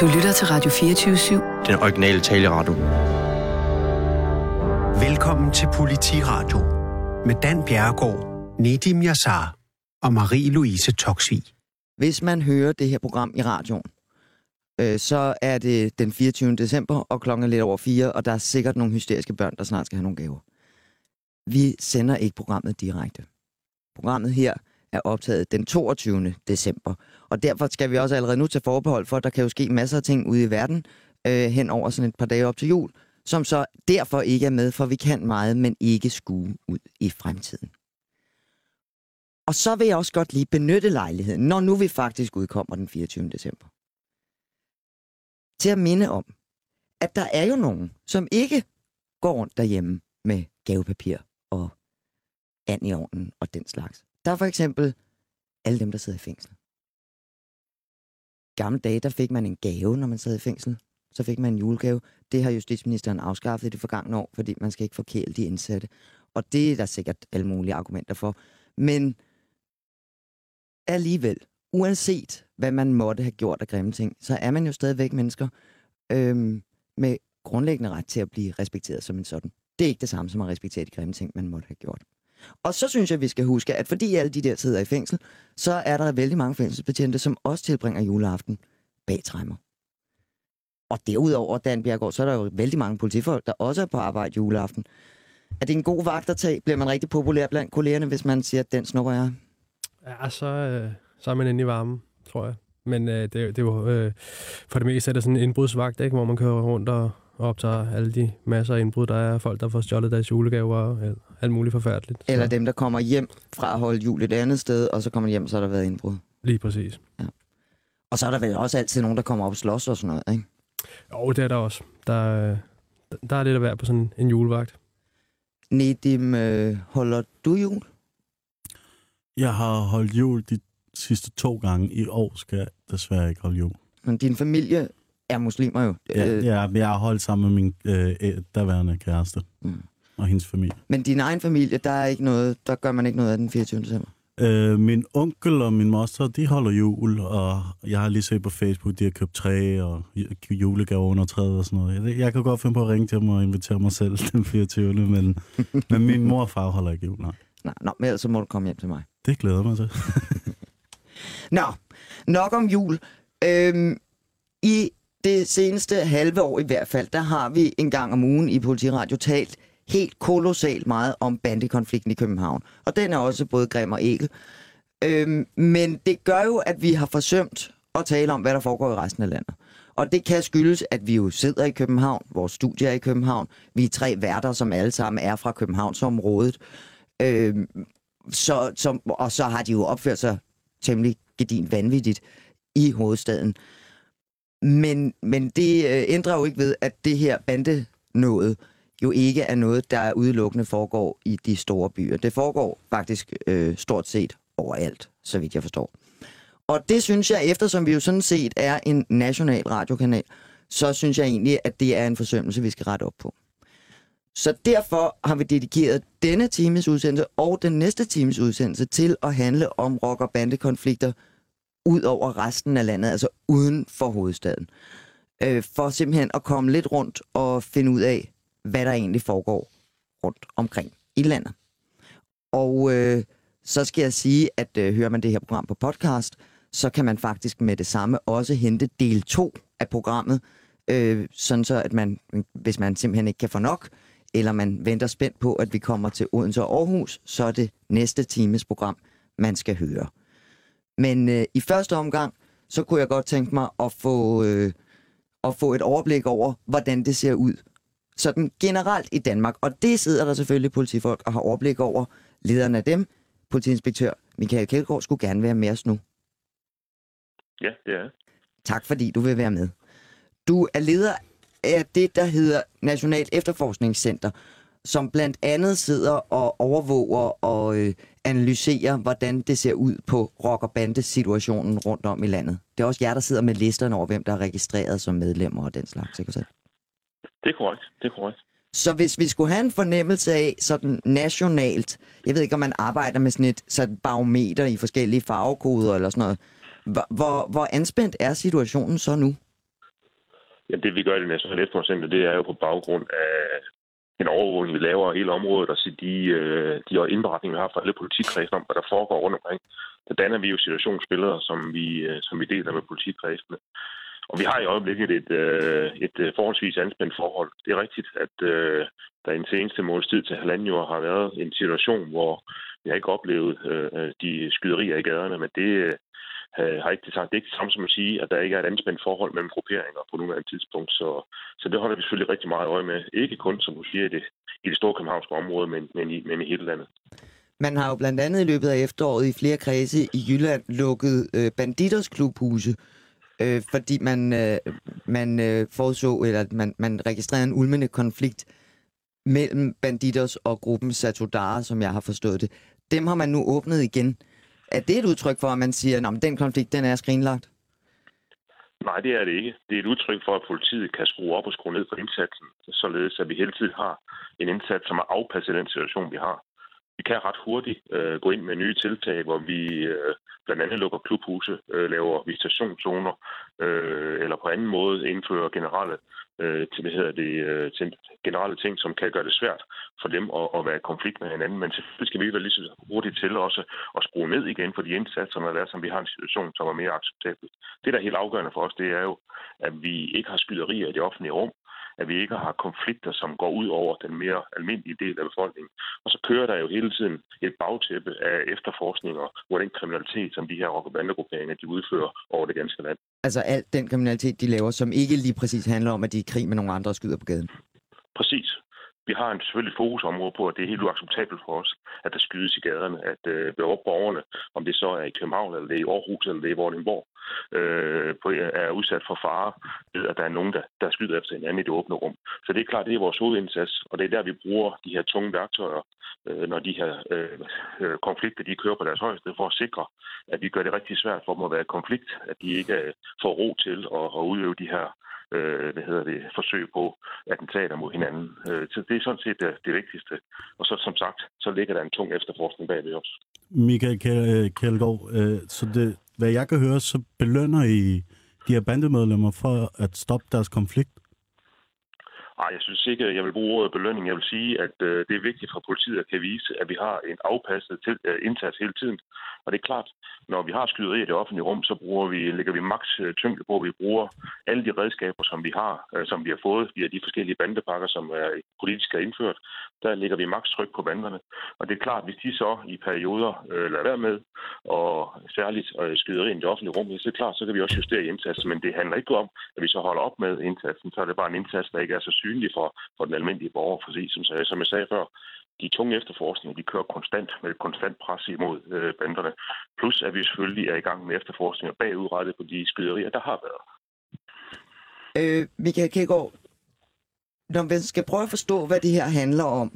Du lytter til Radio 24-7. Den originale taleradio. Velkommen til Politiradio med Dan Bjerregaard, Nedim Yassar og Marie-Louise Toksvig. Hvis man hører det her program i radioen, øh, så er det den 24. december, og klokken er lidt over fire, og der er sikkert nogle hysteriske børn, der snart skal have nogle gaver. Vi sender ikke programmet direkte. Programmet her er optaget den 22. december, og derfor skal vi også allerede nu tage forbehold for, at der kan jo ske masser af ting ude i verden øh, hen over sådan et par dage op til jul, som så derfor ikke er med, for vi kan meget, men ikke skue ud i fremtiden. Og så vil jeg også godt lige benytte lejligheden, når nu vi faktisk udkommer den 24. december, til at minde om, at der er jo nogen, som ikke går rundt derhjemme med gavepapir og and i ovnen og den slags. Der er for eksempel alle dem, der sidder i fængsel. Gamle dage, der fik man en gave, når man sad i fængsel. Så fik man en julegave. Det har justitsministeren afskaffet i det forgangne år, fordi man skal ikke forkæle de indsatte. Og det er der sikkert alle mulige argumenter for. Men alligevel, uanset hvad man måtte have gjort af grimme ting, så er man jo stadigvæk mennesker øhm, med grundlæggende ret til at blive respekteret som en sådan. Det er ikke det samme som at respektere de grimme ting, man måtte have gjort. Og så synes jeg, vi skal huske, at fordi alle de der sidder i fængsel, så er der vældig mange fængselsbetjente, som også tilbringer juleaften bag træmmer. Og derudover, Dan Bjergård, så er der jo vældig mange politifolk, der også er på arbejde juleaften. Er det en god vagt at tage? Bliver man rigtig populær blandt kollegerne, hvis man siger, at den snupper jeg? Ja, så, øh, så er man inde i varmen, tror jeg. Men øh, det, det er jo, øh, for det meste er det sådan en indbrudsvagt, ikke? hvor man kører rundt og, og optager alle de masser af indbrud. Der er folk, der får stjålet deres julegaver og alt muligt forfærdeligt. Eller dem, der kommer hjem fra at holde jul et andet sted, og så kommer hjem, så har der været indbrud. Lige præcis. Ja. Og så er der vel også altid nogen, der kommer op og slås og sådan noget, ikke? Jo, det er der også. Der, der er lidt at være på sådan en julevagt. Nedim, øh, holder du jul? Jeg har holdt jul de sidste to gange. I år skal jeg desværre ikke holde jul. Men din familie er muslimer jo. Ja, Øh, ja jeg har holdt sammen med min øh, daværende kæreste Mm. og hendes familie. Men din egen familie, der er ikke noget, der gør man ikke noget af den 24. december. Øh, min onkel og min moster, de holder jul, og jeg har lige set på Facebook, de har købt træ og ju- julegaver under træet og sådan noget. Jeg, jeg kan godt finde på at ringe til dem og invitere mig selv den 24. Men, men min mor og far holder ikke jul, nej. Nej, nå, men ellers så må du komme hjem til mig. Det glæder mig til. Nå, nok om jul. Øhm, I det seneste halve år i hvert fald, der har vi en gang om ugen i Politiradio talt helt kolossalt meget om bandekonflikten i København. Og den er også både grim og ægel. Øhm, men det gør jo, at vi har forsømt at tale om, hvad der foregår i resten af landet. Og det kan skyldes, at vi jo sidder i København, vores studie er i København. Vi er tre værter, som alle sammen er fra Københavnsområdet. Øhm, så, som, og så har de jo opført sig temmelig gedin vanvittigt i hovedstaden. Men, men det øh, ændrer jo ikke ved, at det her bandenåde jo ikke er noget, der udelukkende foregår i de store byer. Det foregår faktisk øh, stort set overalt, så vidt jeg forstår. Og det synes jeg, eftersom vi jo sådan set er en national radiokanal, så synes jeg egentlig, at det er en forsømmelse, vi skal rette op på. Så derfor har vi dedikeret denne times udsendelse og den næste times udsendelse til at handle om rock- og bandekonflikter ud over resten af landet, altså uden for hovedstaden. Øh, for simpelthen at komme lidt rundt og finde ud af, hvad der egentlig foregår rundt omkring i landet. Og øh, så skal jeg sige, at øh, hører man det her program på podcast, så kan man faktisk med det samme også hente del 2 af programmet, øh, sådan så at man, hvis man simpelthen ikke kan få nok, eller man venter spændt på, at vi kommer til Odense og Aarhus, så er det næste times program, man skal høre. Men øh, i første omgang, så kunne jeg godt tænke mig at få, øh, at få et overblik over, hvordan det ser ud. Sådan generelt i Danmark. Og det sidder der selvfølgelig politifolk og har overblik over. Lederen af dem, politiinspektør Michael Kjeldgaard, skulle gerne være med os nu. Ja, det er. Tak fordi du vil være med. Du er leder af det, der hedder Nationalt Efterforskningscenter, som blandt andet sidder og overvåger og øh, analyserer, hvordan det ser ud på rock- og bandesituationen rundt om i landet. Det er også jer, der sidder med listerne over, hvem der er registreret som medlemmer og den slags, ikke? Det er korrekt. Det er korrekt. Så hvis vi skulle have en fornemmelse af sådan nationalt, jeg ved ikke, om man arbejder med sådan et sådan barometer i forskellige farvekoder eller sådan noget, hvor, hvor, anspændt er situationen så nu? Ja, det vi gør i det Nationale Efterforskningscenter, det er jo på baggrund af en overvågning, vi laver af hele området, og så de, øh, de indberetninger, vi har fra alle politikredsen om, hvad der foregår rundt omkring. Der danner vi jo situationsbilleder, som vi, øh, som vi deler med politikredsene. Og vi har i øjeblikket et, øh, et øh, forholdsvis anspændt forhold. Det er rigtigt, at øh, der i den seneste måneds tid til halvanden år har været en situation, hvor vi har ikke oplevet øh, de skyderier i gaderne, men det øh, øh, har ikke det sagt. Det er ikke det samme som at sige, at der ikke er et anspændt forhold mellem grupperinger på nuværende tidspunkt. Så, så det holder vi selvfølgelig rigtig meget øje med. Ikke kun, som du siger, i det, i det store københavnske område, men, men, i, men i hele landet. Man har jo blandt andet i løbet af efteråret i flere kredse i Jylland lukket øh, banditers klubhuse, øh, fordi man, øh, man øh, forudså, eller man, man registrerede en ulmende konflikt mellem banditers og gruppen Satudara, som jeg har forstået det. Dem har man nu åbnet igen. Er det et udtryk for, at man siger, at den konflikt den er skrinlagt? Nej, det er det ikke. Det er et udtryk for, at politiet kan skrue op og skrue ned på indsatsen, således at vi hele tiden har en indsats, som er afpasset den situation, vi har. Vi kan ret hurtigt øh, gå ind med nye tiltag, hvor vi øh, blandt andet lukker klubhuse, øh, laver visitationszoner, øh, eller på anden måde indfører generelle, øh, til, hvad hedder det, øh, til generelle ting, som kan gøre det svært for dem at, at være i konflikt med hinanden. Men selvfølgelig skal vi være lige så hurtigt til også at skrue ned igen for de indsatser, når det er, som vi har en situation, som er mere acceptabel. Det, der er helt afgørende for os, det er jo, at vi ikke har skyderier i det offentlige rum, at vi ikke har konflikter, som går ud over den mere almindelige del af befolkningen. Og så kører der jo hele tiden et bagtæppe af efterforskninger, hvor den kriminalitet, som de her rock- og bandegrupperinger, de udfører over det ganske land. Altså alt den kriminalitet, de laver, som ikke lige præcis handler om, at de er i krig med nogle andre og skyder på gaden? Præcis. Vi har en selvfølgelig fokusområde på, at det er helt uacceptabelt for os, at der skydes i gaderne, at øh, borgerne, om det så er i København, eller det er i Aarhus, eller det er i Vordingborg, øh, på, er udsat for fare ved, at der er nogen, der, der skyder efter hinanden i det åbne rum. Så det er klart, det er vores hovedindsats, og det er der, vi bruger de her tunge værktøjer, øh, når de her øh, øh konflikter de kører på deres højeste, for at sikre, at vi gør det rigtig svært for dem at være i konflikt, at de ikke øh, får ro til at, at udøve de her øh, hvad hedder det, forsøg på attentater mod hinanden. Øh, så det er sådan set det, det vigtigste. Og så som sagt, så ligger der en tung efterforskning bagved os. Michael Kjeldgaard, øh, øh, så det, hvad jeg kan høre, så belønner I de her bandemedlemmer for at stoppe deres konflikt? Nej, jeg synes ikke, at jeg vil bruge ordet belønning. Jeg vil sige, at øh, det er vigtigt for politiet at kan vise, at vi har en afpasset til, øh, indsats hele tiden. Og det er klart, når vi har skyderi i det offentlige rum, så bruger vi, lægger vi maks øh, tyngde på, at vi bruger alle de redskaber, som vi har, øh, som vi har fået via de forskellige bandepakker, som er politisk er indført. Der lægger vi maks tryk på banderne. Og det er klart, hvis de så i perioder øh, lader være med, og særligt øh, skyderi i det offentlige rum, så er det klart, så kan vi også justere indsatsen. Men det handler ikke om, at vi så holder op med indsatsen. Så er det bare en indsats, der ikke er så synlig for, for den almindelige borger. For som, som jeg sagde før, de tunge efterforskninger, de kører konstant med konstant pres imod øh, banderne. Plus at vi selvfølgelig er i gang med efterforskninger bagudrettet på de skyderier, der har været. Øh, Michael Kægaard, når vi skal prøve at forstå, hvad det her handler om,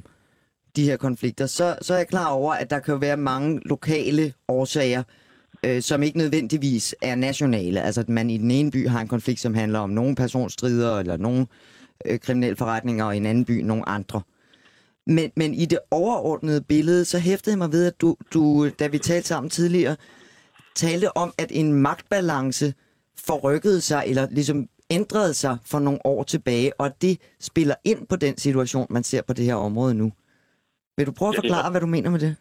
de her konflikter, så, så er jeg klar over, at der kan være mange lokale årsager, øh, som ikke nødvendigvis er nationale. Altså, at man i den ene by har en konflikt, som handler om nogle personstrider eller nogle øh, kriminelle forretninger, og i en anden by nogle andre. Men, men i det overordnede billede, så hæftede jeg mig ved, at du, du, da vi talte sammen tidligere, talte om, at en magtbalance forrykkede sig, eller ligesom ændrede sig for nogle år tilbage, og det spiller ind på den situation, man ser på det her område nu. Vil du prøve at forklare, hvad du mener med det?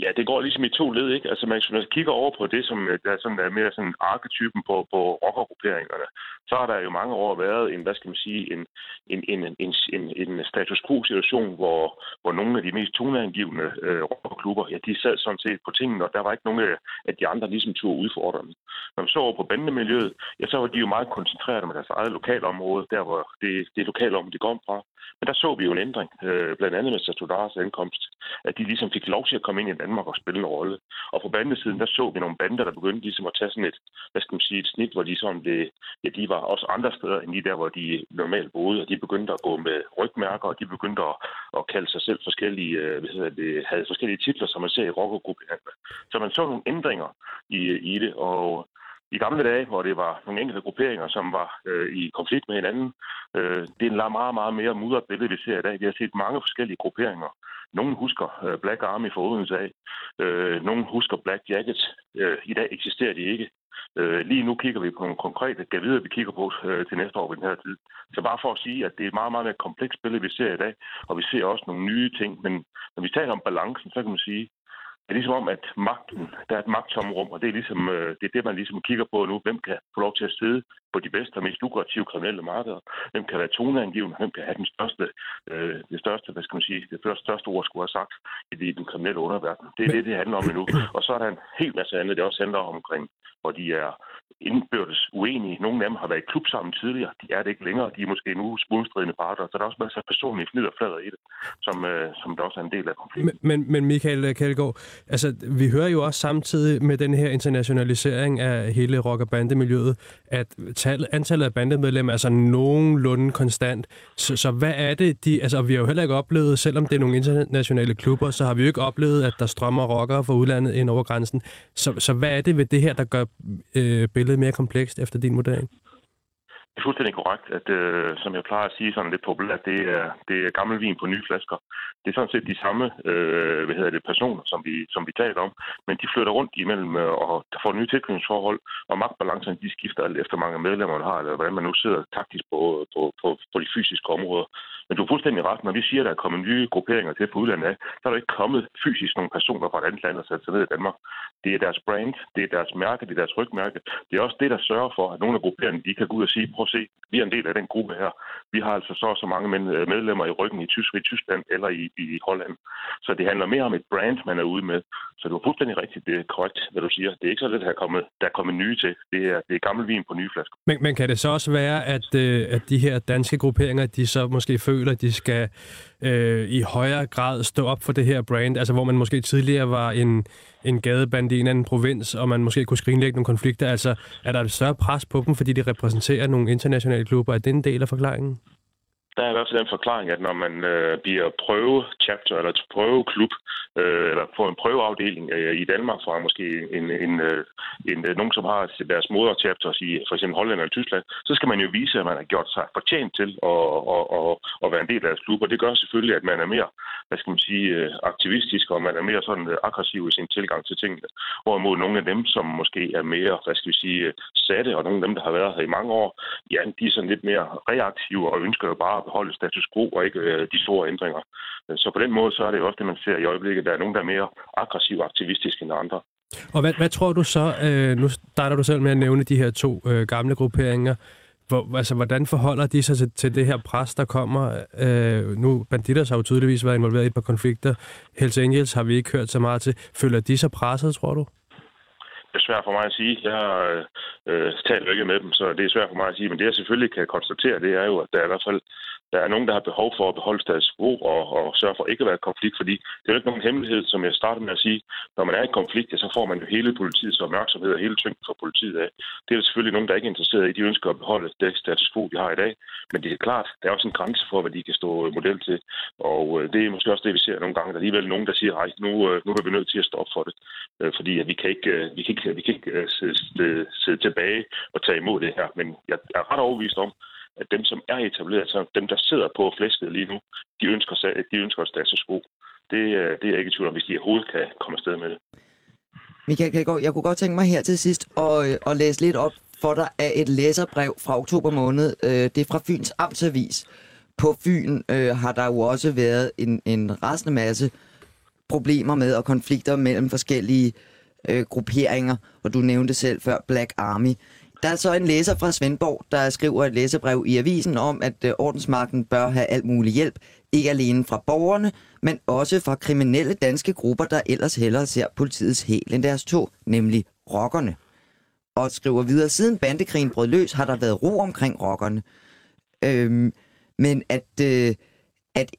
Ja, det går ligesom i to led, ikke? Altså, man, hvis man kigger over på det, som øh, der er, sådan, der er mere sådan arketypen på, på rockergrupperingerne, så har der jo mange år været en, hvad skal man sige, en, en, en, en, en, en status quo-situation, hvor, hvor nogle af de mest toneangivende øh, rockerklubber, ja, de sad sådan set på tingene, og der var ikke nogen af de andre ligesom turde udfordre dem. Når man så over på bandemiljøet, ja, så var de jo meget koncentreret med deres eget lokalområde, der hvor det, det lokale område, de kom fra. Men der så vi jo en ændring, øh, blandt andet med Satudaras ankomst, at de ligesom fik lov til at komme ind i Danmark og spille en rolle. Og på bandesiden, der så vi nogle bander, der begyndte ligesom at tage sådan et, hvad skal man sige, et snit, hvor de sådan blev, ja, de var også andre steder end de der, hvor de normalt boede, og de begyndte at gå med rygmærker, og de begyndte at, at kalde sig selv forskellige, øh, hvad hedder det, havde forskellige titler, som man ser i rockergruppen. Så man så nogle ændringer i, i det, og i gamle dage, hvor det var nogle enkelte grupperinger, som var øh, i konflikt med hinanden, øh, det er en meget, meget mere mudret billede, vi ser i dag. Vi har set mange forskellige grupperinger. Nogle husker øh, Black Army for Odense af. Øh, nogle husker Black Jackets. Øh, I dag eksisterer de ikke. Øh, lige nu kigger vi på nogle konkrete gavider, vi kigger på til næste år ved den her tid. Så bare for at sige, at det er et meget, meget mere komplekst billede, vi ser i dag, og vi ser også nogle nye ting. Men når vi taler om balancen, så kan man sige, det er ligesom om, at magten, der er et magtomrum, og det er, ligesom, det er det, man ligesom kigger på nu. Hvem kan få lov til at sidde på de bedste og mest lukrative kriminelle markeder? Hvem kan være toneangivende? Hvem kan have den største, øh, det største, hvad skal man sige, det største ord, skulle have sagt i den kriminelle underverden? Det er Men... det, det handler om endnu. Og så er der en helt masse andet, det også handler om omkring, hvor de er indbyrdes uenige. Nogle af dem har været i klub sammen tidligere. De er det ikke længere. De er måske nu modstridende parter. Så der er også masser af personlige fnider flader i det, som, øh, som der også er en del af konflikten. Men, men, men Michael Kjeldgaard, altså, vi hører jo også samtidig med den her internationalisering af hele rock- og bandemiljøet, at tal, antallet af bandemedlemmer er nogenlunde konstant. Så, så hvad er det, de... Altså, vi har jo heller ikke oplevet, selvom det er nogle internationale klubber, så har vi jo ikke oplevet, at der strømmer rockere fra udlandet ind over grænsen. Så, så hvad er det ved det her, der gør øh, billedet mere komplekst efter din vurdering? Det er fuldstændig korrekt, at øh, som jeg plejer at sige sådan lidt populært, det er, det er gammel vin på nye flasker. Det er sådan set de samme øh, hvad hedder det, personer, som vi, som vi taler om, men de flytter rundt imellem øh, og får nye tilknytningsforhold, og magtbalancerne de skifter alt efter mange medlemmer, man har, eller hvordan man nu sidder taktisk på, på, på, på de fysiske områder. Men du er fuldstændig ret. Når vi siger, at der er kommet nye grupperinger til på udlandet så er der ikke kommet fysisk nogle personer fra et andet land og sat sig ned i Danmark. Det er deres brand, det er deres mærke, det er deres rygmærke. Det er også det, der sørger for, at nogle af grupperingerne de kan gå ud og sige, prøv at se, vi er en del af den gruppe her. Vi har altså så så mange øh, medlemmer i ryggen i, Tyskland, i Tyskland eller i, i Holland. Så det handler mere om et brand, man er ude med. Så det var fuldstændig rigtigt, det er korrekt, hvad du siger. Det er ikke så lidt, der er kommet, der er kommet nye til. Det er, det er gammel vin på nye flasker. Men, men kan det så også være, at, øh, at de her danske grupperinger, de så måske føler, at de skal øh, i højere grad stå op for det her brand, altså hvor man måske tidligere var en, en gadeband i en anden provins, og man måske kunne skrinlægge nogle konflikter. Altså, er der et større pres på dem, fordi de repræsenterer nogle internationale klubber? Er det en del af forklaringen? Der er i hvert fald den forklaring, at når man øh, bliver prøve-chapter eller prøveklub, øh, eller får en prøveafdeling øh, i Danmark fra måske en, en, øh, en, øh, nogen, som har deres moder-chapters i for eksempel Holland eller Tyskland, så skal man jo vise, at man har gjort sig fortjent til at, at, at, at være en del af deres klub. Og det gør selvfølgelig, at man er mere, hvad skal man sige, øh, aktivistisk, og man er mere sådan øh, aggressiv i sin tilgang til tingene. Hvorimod nogle af dem, som måske er mere, hvad skal vi sige, øh, satte, og nogle af dem, der har været her i mange år, ja, de er sådan lidt mere reaktive og ønsker jo bare at beholde status quo og ikke øh, de store ændringer. Så på den måde, så er det jo også det, man ser i øjeblikket. Der er nogen, der er mere aggressiv og aktivistiske end andre. Og hvad, hvad tror du så, øh, nu starter du selv med at nævne de her to øh, gamle grupperinger, hvor, altså, hvordan forholder de sig til, til det her pres, der kommer? Øh, nu, banditter har jo tydeligvis været involveret i et par konflikter. Hells Angels har vi ikke hørt så meget til. Føler de sig presset, tror du? Det er svært for mig at sige. Jeg øh, øh taler ikke med dem, så det er svært for mig at sige. Men det, jeg selvfølgelig kan konstatere, det er jo, at der er i hvert fald der er nogen, der har behov for at beholde status quo og, og sørge for ikke at være i konflikt, fordi det er jo ikke nogen hemmelighed, som jeg startede med at sige. Når man er i konflikt, så får man jo hele politiets opmærksomhed og hele tyngden fra politiet af. Det er der selvfølgelig nogen, der er ikke er interesseret i. De ønsker at beholde det status quo, vi har i dag. Men det er klart, der er også en grænse for, hvad de kan stå model til. Og øh, det er måske også det, vi ser nogle gange. Der er alligevel nogen, der siger, at nu, øh, nu er vi nødt til at stoppe for det. Øh, fordi at vi kan ikke, vi kan ikke, vi kan ikke sidde, sidde tilbage og tage imod det her. Men jeg er ret overbevist om, at dem, som er etableret, så dem, der sidder på flæsket lige nu, de ønsker, de ønsker status quo. Det, øh, det er jeg ikke i tvivl om, hvis de overhovedet kan komme afsted med det. Michael Kjærgaard, jeg kunne godt tænke mig her til sidst at, øh, at læse lidt op for dig af et læserbrev fra oktober måned. Øh, det er fra Fyns Amtsavis. På Fyn øh, har der jo også været en, en rasende masse problemer med og konflikter mellem forskellige øh, grupperinger, og du nævnte selv før Black Army. Der er så en læser fra Svendborg, der skriver et læserbrev i avisen om, at øh, ordensmagten bør have alt mulig hjælp, ikke alene fra borgerne, men også fra kriminelle danske grupper, der ellers hellere ser politiets hæl end deres to, nemlig rockerne. Og skriver videre, siden bandekrigen brød løs, har der været ro omkring rockerne. Øhm, men at, øh, at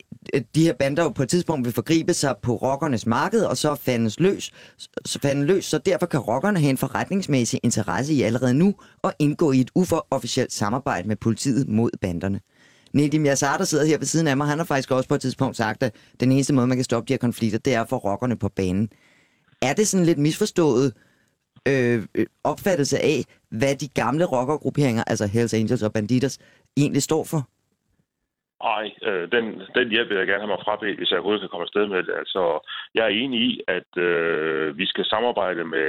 de her bander jo på et tidspunkt vil forgribe sig på rockernes marked, og så fandes løs, så fandes løs, så derfor kan rockerne have en forretningsmæssig interesse i allerede nu at indgå i et uforofficielt samarbejde med politiet mod banderne. Nedim Yassar, der sidder her ved siden af mig, han har faktisk også på et tidspunkt sagt, at den eneste måde, man kan stoppe de her konflikter, det er at få rockerne på banen. Er det sådan lidt misforstået øh, øh, opfattelse af, hvad de gamle rockergrupperinger, altså Hells Angels og Banditas, egentlig står for? Nej, øh, den, den hjælp vil jeg gerne have mig frabedt, hvis jeg overhovedet kan komme afsted med det. Altså, jeg er enig i, at øh, vi skal samarbejde med,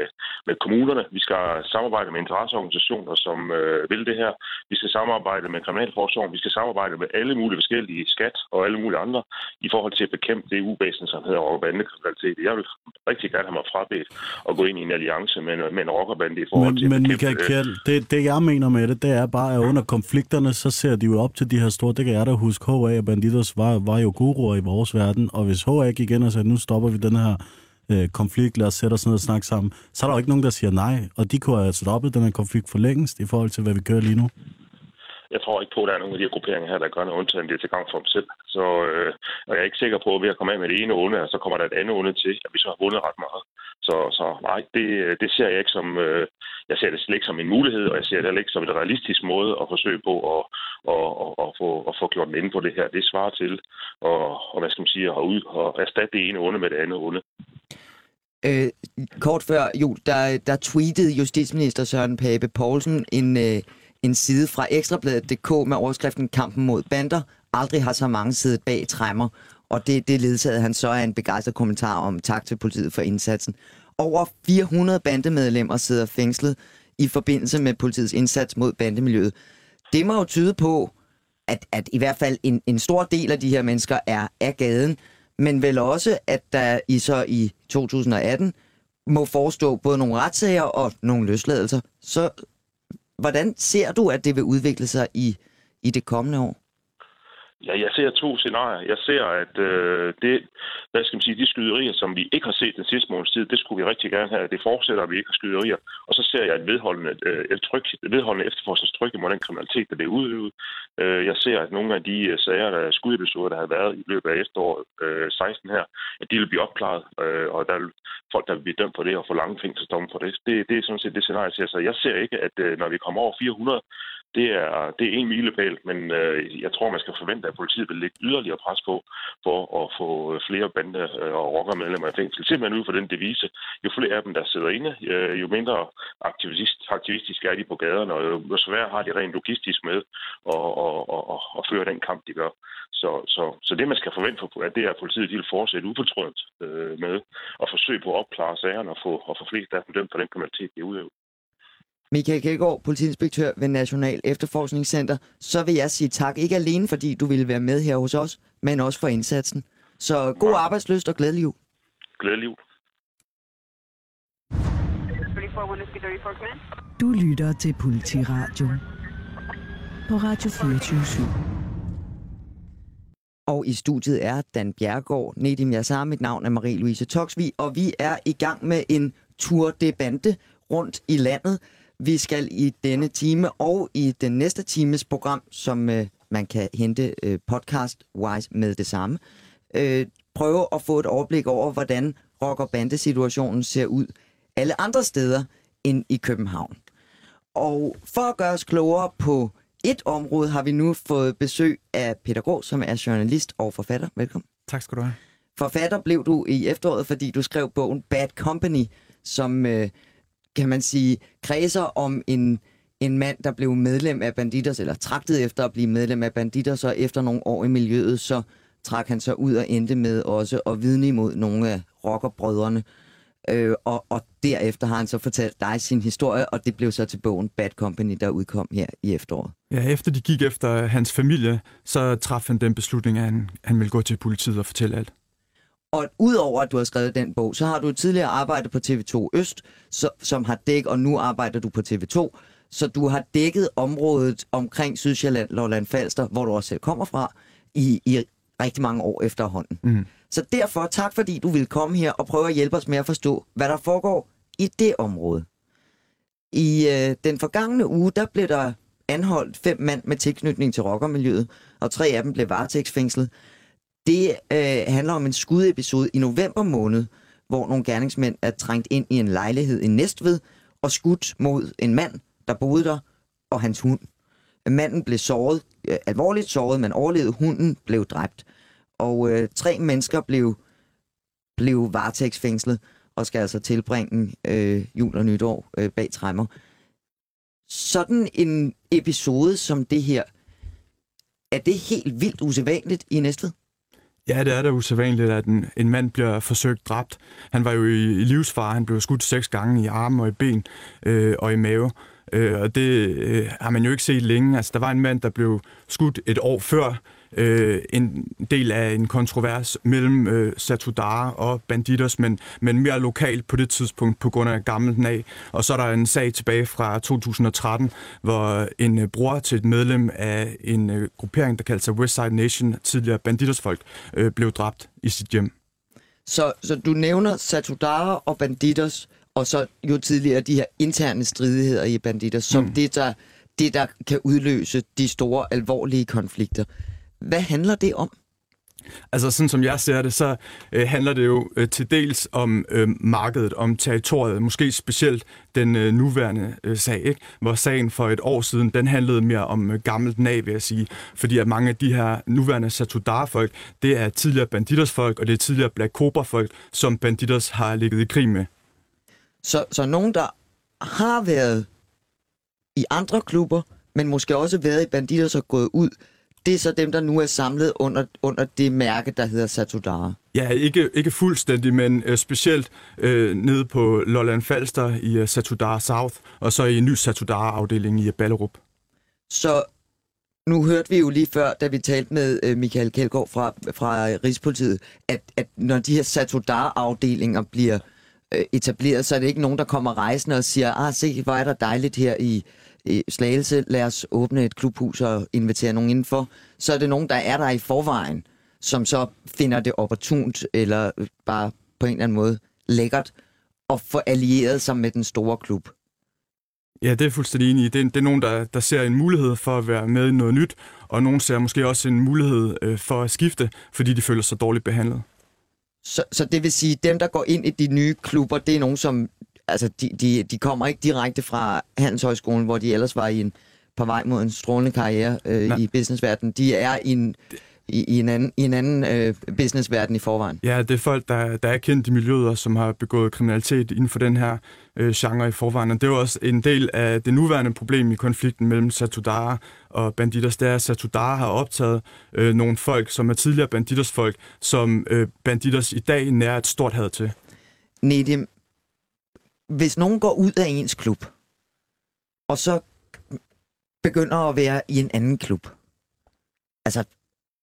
med kommunerne, vi skal samarbejde med interesseorganisationer, som øh, vil det her, vi skal samarbejde med Kriminalforsorgen, vi skal samarbejde med alle mulige forskellige skat og alle mulige andre i forhold til at bekæmpe det uvæsen, som hedder rock- og bandekriminalitet. Jeg vil rigtig gerne have mig frabedt at gå ind i en alliance med, med en rockerbande i forhold Men, til men Michael det. Kjeld, det, det jeg mener med det, det er bare, at under konflikterne, så ser de jo op til de her store, det kan jeg da huske, HA og Banditos var, var jo guruer i vores verden, og hvis HA gik ind og sagde, nu stopper vi den her øh, konflikt, lad os sætte os ned og snakke sammen, så er der jo ikke nogen, der siger nej, og de kunne have stoppet den her konflikt for længst i forhold til, hvad vi kører lige nu. jeg tror ikke på, at der er nogen af de her grupperinger her, der gør noget undtagen det til gang for dem selv. Så øh, og jeg er ikke sikker på, at ved at komme af med det ene onde, og så kommer der et andet onde til, at vi så har vundet ret meget. Så, så nej, det, øh, det ser jeg ikke som, øh, jeg ser det slet ikke som en mulighed, og jeg ser det heller ikke som en realistisk måde at forsøge på at, at, at, at, få, at få gjort inde på det her. Det svarer til at, og, hvad skal man sige, at, ud, at erstatte det ene onde med det andet onde. Øh, kort før jul, der, der tweetede justitsminister Søren Pape Poulsen en, øh, en side fra Ekstrabladet.dk med overskriften Kampen mod bander. Aldrig har så mange siddet bag træmmer. Og det, det ledsagede han så af en begejstret kommentar om tak til politiet for indsatsen. Over 400 bandemedlemmer sidder fængslet i forbindelse med politiets indsats mod bandemiljøet. Det må jo tyde på, at, at i hvert fald en, en stor del af de her mennesker er af gaden, men vel også, at der i så i 2018 må forestå både nogle retssager og nogle løsladelser. Så hvordan ser du, at det vil udvikle sig i, i det kommende år? Ja, jeg ser to scenarier. Jeg ser, at øh, det, hvad skal man sige, de skyderier, som vi ikke har set den sidste måneds tid, det skulle vi rigtig gerne have. Det fortsætter, at vi ikke har skyderier. Og så ser jeg et vedholdende, øh, et tryk, et vedholdende efterforskningstryk imod den kriminalitet, der bliver udøvet. Øh, jeg ser, at nogle af de øh, sager, der er skudepisoder, der har været i løbet af efteråret øh, 16 her, at de vil blive opklaret, øh, og der er folk, der vil blive dømt for det og få lange fængselsdomme for det. det. Det er sådan set det scenarie, jeg ser. Så jeg ser ikke, at øh, når vi kommer over 400, det er, det er en milepæl, men øh, jeg tror, man skal forvente, at politiet vil lægge yderligere pres på for at få flere bande- øh, og rockermedlemmer i fængsel. Simpelthen ud for den devise. Jo flere af dem, der sidder inde, øh, jo mindre aktivist, aktivistisk er de på gaderne, og jo sværere har de rent logistisk med at, at, at, at, at føre den kamp, de gør. Så, så, så det, man skal forvente for, at det er, at politiet de vil fortsætte ufortrødent øh, med at forsøge på at opklare sagerne og få, og få flest af dem dømt for den kriminalitet, de udøver. Michael Kjeldgaard, politiinspektør ved National Efterforskningscenter, så vil jeg sige tak, ikke alene fordi du ville være med her hos os, men også for indsatsen. Så god arbejdsløst og glædelig jul. Glædelig jul. Du lytter til Politiradio på Radio 24 Og i studiet er Dan Bjergård, Nedim Yassar, mit navn er Marie-Louise Toksvig, og vi er i gang med en tour de bande rundt i landet. Vi skal i denne time og i den næste times program, som øh, man kan hente øh, podcast-wise med det samme, øh, prøve at få et overblik over, hvordan rock- og bandesituationen ser ud alle andre steder end i København. Og for at gøre os klogere på et område, har vi nu fået besøg af Peter Grå, som er journalist og forfatter. Velkommen. Tak skal du have. Forfatter blev du i efteråret, fordi du skrev bogen Bad Company, som, øh, kan man sige, kredser om en, en mand, der blev medlem af Banditers, eller tragtede efter at blive medlem af Banditers, og efter nogle år i miljøet, så trak han sig ud og endte med også at vidne imod nogle af rockerbrødrene. Øh, og, og derefter har han så fortalt dig sin historie, og det blev så til bogen Bad Company, der udkom her i efteråret. Ja, efter de gik efter hans familie, så traf han den beslutning, at han, han ville gå til politiet og fortælle alt. Og udover at du har skrevet den bog, så har du tidligere arbejdet på TV2 Øst, så, som har dækket, og nu arbejder du på TV2, så du har dækket området omkring Sydsjælland, Lolland Falster, hvor du også selv kommer fra, i, i rigtig mange år efterhånden. Mm. Så derfor tak, fordi du vil komme her og prøve at hjælpe os med at forstå, hvad der foregår i det område. I øh, den forgangne uge, der blev der anholdt fem mand med tilknytning til rockermiljøet, og tre af dem blev varetægtsfængslet. Det øh, handler om en skudepisode i november måned, hvor nogle gerningsmænd er trængt ind i en lejlighed i Næstved og skudt mod en mand, der boede der, og hans hund. Manden blev såret, øh, alvorligt såret, men overlevede hunden, blev dræbt. Og øh, tre mennesker blev, blev varetægtsfængslet. og skal altså tilbringe øh, jul og nytår øh, bag træmmer. Sådan en episode som det her, er det helt vildt usædvanligt i Næstved? Ja, det er da usædvanligt, at en, en mand bliver forsøgt dræbt. Han var jo i, i livsfare. Han blev skudt seks gange i armen og i ben øh, og i mave. Øh, og det øh, har man jo ikke set længe. Altså, der var en mand, der blev skudt et år før øh, en del af en kontrovers mellem øh, Satudara og Banditos, men, men mere lokalt på det tidspunkt på grund af gammelt nag. Og så er der en sag tilbage fra 2013, hvor en øh, bror til et medlem af en øh, gruppering, der kaldte sig Westside Nation, tidligere Banditos-folk, øh, blev dræbt i sit hjem. Så, så du nævner Satudara og Banditos, og så jo tidligere de her interne stridigheder i Banditos, som mm. det, der, det, der kan udløse de store, alvorlige konflikter. Hvad handler det om? Altså sådan som jeg ser det, så øh, handler det jo øh, til dels om øh, markedet, om territoriet, måske specielt den øh, nuværende øh, sag, ikke? hvor sagen for et år siden, den handlede mere om øh, gammelt nag, vil jeg sige, fordi at mange af de her nuværende Satudar-folk, det er tidligere Banditos-folk, og det er tidligere Black Cobra-folk, som Banditos har ligget i krig med. Så, så nogen, der har været i andre klubber, men måske også været i Banditos og gået ud, det er så dem, der nu er samlet under, under det mærke, der hedder Satudara. Ja, ikke, ikke fuldstændig, men øh, specielt øh, nede på Lolland Falster i øh, Satudara South, og så i en ny Satudara-afdeling i øh, Ballerup. Så nu hørte vi jo lige før, da vi talte med øh, Michael Kjeldgaard fra, fra Rigspolitiet, at, at når de her Satudara-afdelinger bliver øh, etableret, så er det ikke nogen, der kommer rejsende og siger, ah, se, hvor er der dejligt her i, i Slagelse, lad os åbne et klubhus og invitere nogen indenfor. Så er det nogen, der er der i forvejen, som så finder det opportunt, eller bare på en eller anden måde lækkert, at få allieret sig med den store klub. Ja, det er fuldstændig enig i. Det er, det er nogen, der, der ser en mulighed for at være med i noget nyt, og nogen ser måske også en mulighed øh, for at skifte, fordi de føler sig dårligt behandlet. Så, så det vil sige, dem, der går ind i de nye klubber, det er nogen, som altså, de, de, de kommer ikke direkte fra Handelshøjskolen, hvor de ellers var i en, på vej mod en strålende karriere øh, i businessverdenen. De er i en, i, i en anden, i en anden øh, businessverden i forvejen. Ja, det er folk, der, der er kendt i miljøet, som har begået kriminalitet inden for den her øh, genre i forvejen. Og det er jo også en del af det nuværende problem i konflikten mellem Satudara og Banditos. Det er, at Satudara har optaget øh, nogle folk, som er tidligere Banditos folk, som øh, Banditos i dag nærer et stort had til. Nedim, hvis nogen går ud af ens klub, og så begynder at være i en anden klub, altså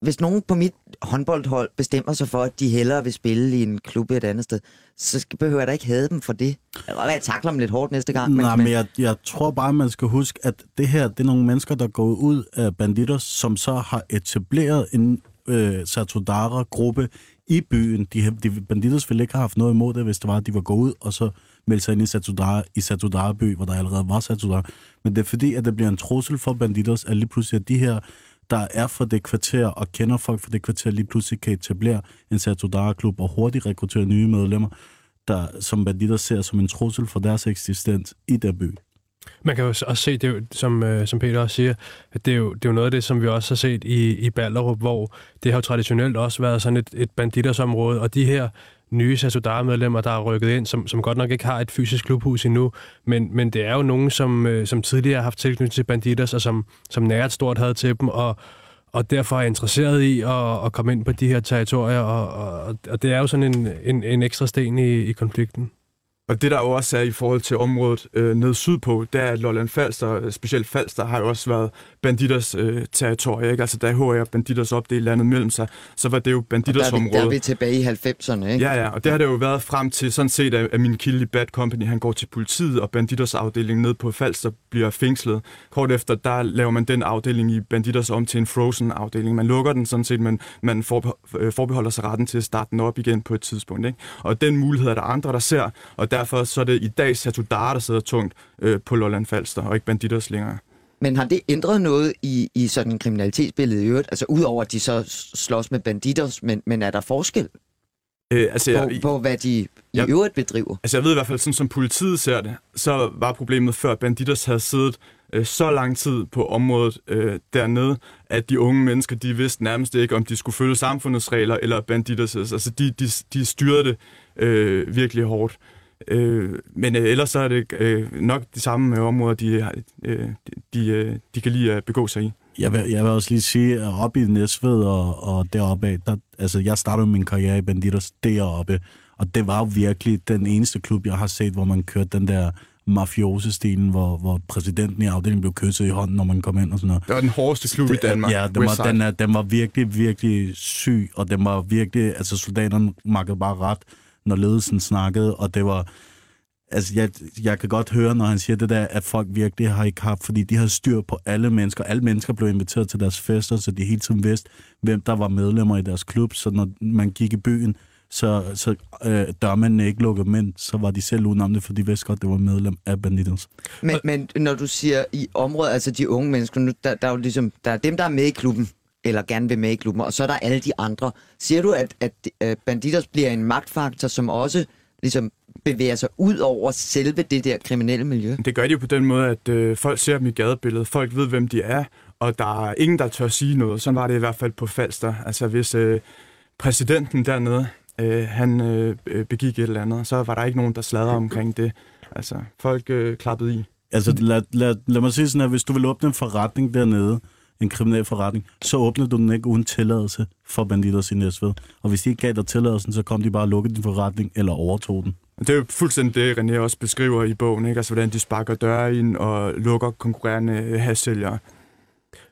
hvis nogen på mit håndboldhold bestemmer sig for, at de hellere vil spille i en klub et andet sted, så behøver jeg da ikke have dem for det. Jeg takler dem lidt hårdt næste gang. Nej, men jeg, jeg tror bare, man skal huske, at det her, det er nogle mennesker, der går ud af banditter, som så har etableret en øh, Satudara-gruppe i byen. De, de banditter ville ikke have haft noget imod det, hvis det var, at de var gået ud, og så melde sig ind i Satudara, i Satudara by, hvor der allerede var Satudara. Men det er fordi, at det bliver en trussel for banditos, at lige pludselig at de her, der er fra det kvarter og kender folk fra det kvarter, lige pludselig kan etablere en Satudara-klub og hurtigt rekruttere nye medlemmer, der, som banditter ser som en trussel for deres eksistens i der by. Man kan jo også se, det jo, som, øh, som Peter også siger, at det er, jo, det er jo noget af det, som vi også har set i, i Ballerup, hvor det har jo traditionelt også været sådan et, et banditersområde, og de her nye Sasudara-medlemmer, der er rykket ind, som, som godt nok ikke har et fysisk klubhus endnu, men, men det er jo nogen, som, øh, som tidligere har haft tilknytning til Banditas, og som, som nærer et stort had til dem, og, og derfor er interesseret i at, at komme ind på de her territorier, og, og, og det er jo sådan en, en, en ekstra sten i, i konflikten. Og det der jo også er i forhold til området øh, ned sydpå, det er, at Lolland Falster, specielt Falster, har jo også været banditers øh, territorie. Ikke? Altså da HR banditers opdelt landet mellem sig, så var det jo banditers område. Der er vi tilbage i 90'erne, ikke? Ja, ja, og det har det jo været frem til sådan set, at, min kilde i Bad Company, han går til politiet, og banditers afdeling ned på Falster bliver fængslet. Kort efter, der laver man den afdeling i banditers om til en frozen afdeling. Man lukker den sådan set, men man øh, forbeholder sig retten til at starte den op igen på et tidspunkt. Ikke? Og den mulighed er der andre, der ser, og derfor så er det i dag Satudara, der sidder tungt øh, på Lolland Falster, og ikke banditers længere. Men har det ændret noget i, i sådan en kriminalitetsbillede i øvrigt? Altså udover at de så slås med banditers, men, men er der forskel øh, altså, på, jeg, på, hvad de i jeg, øvrigt bedriver? Altså jeg ved i hvert fald, sådan som politiet ser det, så var problemet før banditers havde siddet øh, så lang tid på området øh, dernede, at de unge mennesker, de vidste nærmest ikke, om de skulle følge samfundets regler eller banditers. Altså de, de, de styrede det øh, virkelig hårdt. Øh, men øh, ellers så er det øh, nok de samme øh, områder, de, øh, de, øh, de kan lide at begå sig i. Jeg vil, jeg vil også lige sige, at oppe i Næsved og, og deroppe af, der, altså jeg startede min karriere i Banditos deroppe, og det var virkelig den eneste klub, jeg har set, hvor man kørte den der mafiose-stilen, hvor, hvor præsidenten i afdelingen blev kysset i hånden, når man kom ind og sådan noget. Det var den hårdeste klub i Danmark. Ja, den var, den, er, den var virkelig, virkelig syg, og den var virkelig, altså soldaterne makkede bare ret, når ledelsen snakkede, og det var, altså jeg, jeg kan godt høre, når han siger det der, at folk virkelig har ikke haft, fordi de har styr på alle mennesker. Alle mennesker blev inviteret til deres fester, så de hele tiden vidste, hvem der var medlemmer i deres klub, så når man gik i byen, så, så øh, dørmændene ikke lukkede men så var de selv udenom det, for de vidste godt, det var medlem af Banditos. Men, men når du siger i området, altså de unge mennesker, nu, der, der er jo ligesom, der er dem, der er med i klubben, eller gerne vil med i klubben, og så er der alle de andre. Siger du, at, at, at Banditos bliver en magtfaktor, som også ligesom bevæger sig ud over selve det der kriminelle miljø? Det gør de jo på den måde, at øh, folk ser dem i gadebilledet. Folk ved, hvem de er, og der er ingen, der tør sige noget. Sådan var det i hvert fald på Falster. Altså hvis øh, præsidenten dernede, øh, han øh, begik et eller andet, så var der ikke nogen, der sladrede omkring det. Altså, folk øh, klappede i. Altså, lad, lad, lad mig sige sådan, at hvis du vil åbne en forretning dernede, en kriminel forretning, så åbner du den ikke uden tilladelse for banditter i Næsved. Og hvis de ikke gav dig tilladelsen, så kom de bare og lukkede din forretning eller overtog den. Det er jo fuldstændig det, René også beskriver i bogen, ikke? Altså, hvordan de sparker døre ind og lukker konkurrerende hassælgere.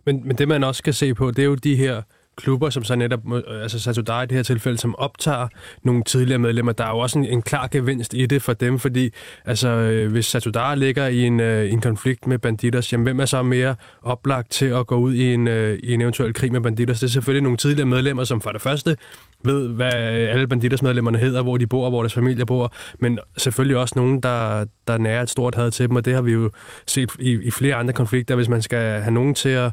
Men, men det, man også skal se på, det er jo de her klubber, som så netop, altså Satudar i det her tilfælde, som optager nogle tidligere medlemmer. Der er jo også en, en klar gevinst i det for dem, fordi altså, øh, hvis Satudar ligger i en, øh, en konflikt med banditers, jamen hvem er så mere oplagt til at gå ud i en, øh, i en eventuel krig med banditers? Det er selvfølgelig nogle tidligere medlemmer, som for det første ved, hvad alle banditersmedlemmerne hedder, hvor de bor, hvor deres familie bor, men selvfølgelig også nogen, der, der nærer et stort had til dem, og det har vi jo set i, i flere andre konflikter. Hvis man skal have nogen til at,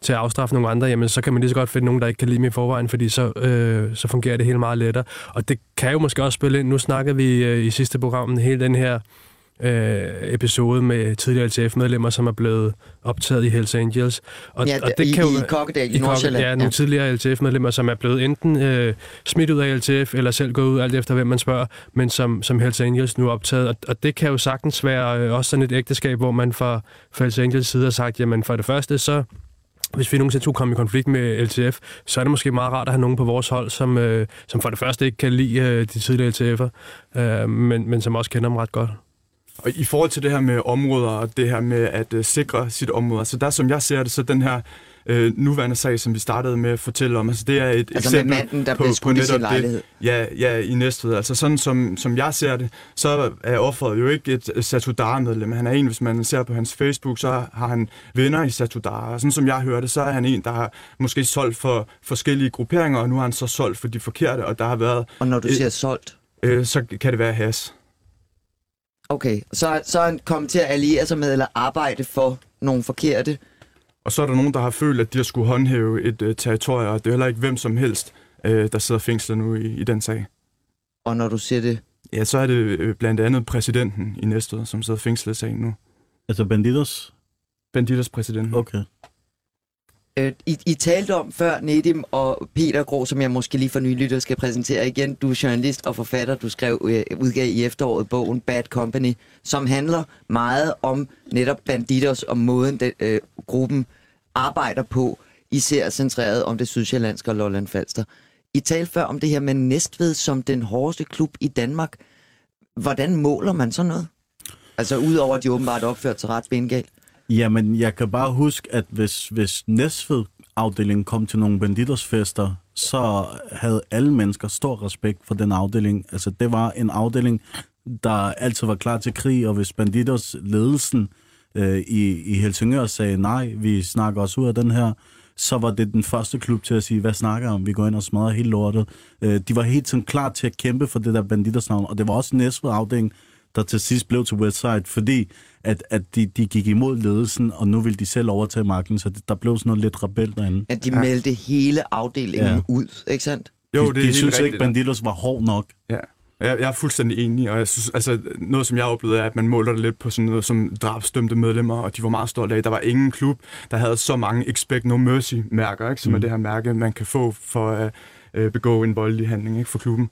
til at afstraffe nogle andre, jamen så kan man lige så godt finde nogen, der ikke kan lide dem i forvejen, fordi så, øh, så fungerer det hele meget lettere. Og det kan jo måske også spille ind. Nu snakker vi øh, i sidste program hele den her øh, episode med tidligere LTF-medlemmer, som er blevet optaget i Hells Angels. Og, ja, og det i, kan jo, i Kokkedal i Nordsjælland. Ja, nogle ja. tidligere LTF-medlemmer, som er blevet enten øh, smidt ud af LTF, eller selv gået ud, alt efter hvem man spørger, men som, som Hells Angels nu er optaget. Og, og det kan jo sagtens være øh, også sådan et ægteskab, hvor man fra, fra Hells Angels side har sagt, jamen for det første, så hvis vi nogensinde skulle komme i konflikt med LTF, så er det måske meget rart at have nogen på vores hold, som, øh, som for det første ikke kan lide øh, de tidligere LTF'er, øh, men, men som også kender dem ret godt. Og i forhold til det her med områder og det her med at øh, sikre sit område, så der som jeg ser det, så den her uh, nuværende sag, som vi startede med at fortælle om, altså det er et altså eksempel med manden, der på, på netop lejlighed. det. Ja, ja, i Næstved. Altså sådan som, som jeg ser det, så er offeret jo ikke et Satudara-medlem. Han er en, hvis man ser på hans Facebook, så har han venner i Satudara. Og sådan som jeg hørte, så er han en, der har måske solgt for forskellige grupperinger, og nu har han så solgt for de forkerte, og der har været... Og når du siger solgt? Øh, så kan det være has. Okay, så, så er han kommet til at alliere sig med eller arbejde for nogle forkerte. Og så er der nogen, der har følt, at de har skulle håndhæve et uh, territorium, og det er heller ikke hvem som helst, uh, der sidder fængslet nu i, i den sag. Og når du siger det? Ja, så er det uh, blandt andet præsidenten i Næstved, som sidder fængslet i sagen nu. Altså Banditos? Banditos præsident. Okay. Øh, I, I talte om før, Nedim og Peter Grå, som jeg måske lige for nylig skal præsentere igen. Du er journalist og forfatter. Du skrev øh, udgav i efteråret bogen Bad Company, som handler meget om netop banditers og måden, den, øh, gruppen arbejder på, især centreret om det sydsjællandske og Lolland Falster. I talte før om det her med Næstved som den hårdeste klub i Danmark. Hvordan måler man sådan noget? Altså udover at de åbenbart opførte sig ret bengalt. Jamen, jeg kan bare huske, at hvis, hvis Næsved afdelingen kom til nogle banditersfester, så havde alle mennesker stor respekt for den afdeling. Altså, det var en afdeling, der altid var klar til krig, og hvis banditers ledelsen øh, i, i Helsingør sagde, nej, vi snakker os ud af den her, så var det den første klub til at sige, hvad snakker om? Vi går ind og smadrer hele lortet. Øh, de var helt sådan klar til at kæmpe for det der banditersnavn, og det var også Næsved afdeling, der til sidst blev til Westside, fordi at, at de, de gik imod ledelsen, og nu ville de selv overtage magten, så der blev sådan noget lidt rebel derinde. At de meldte hele afdelingen ja. ud, ikke sandt? Jo, det de, de synes ikke, Banditos var hård nok. Ja. Jeg, jeg er fuldstændig enig, og jeg synes, altså, noget, som jeg oplevede, er, at man måler det lidt på sådan noget som drabsdømte medlemmer, og de var meget stolte af. Der var ingen klub, der havde så mange Expect No Mercy-mærker, ikke, som mm. er det her mærke, man kan få for at øh, begå en voldelig handling ikke, for klubben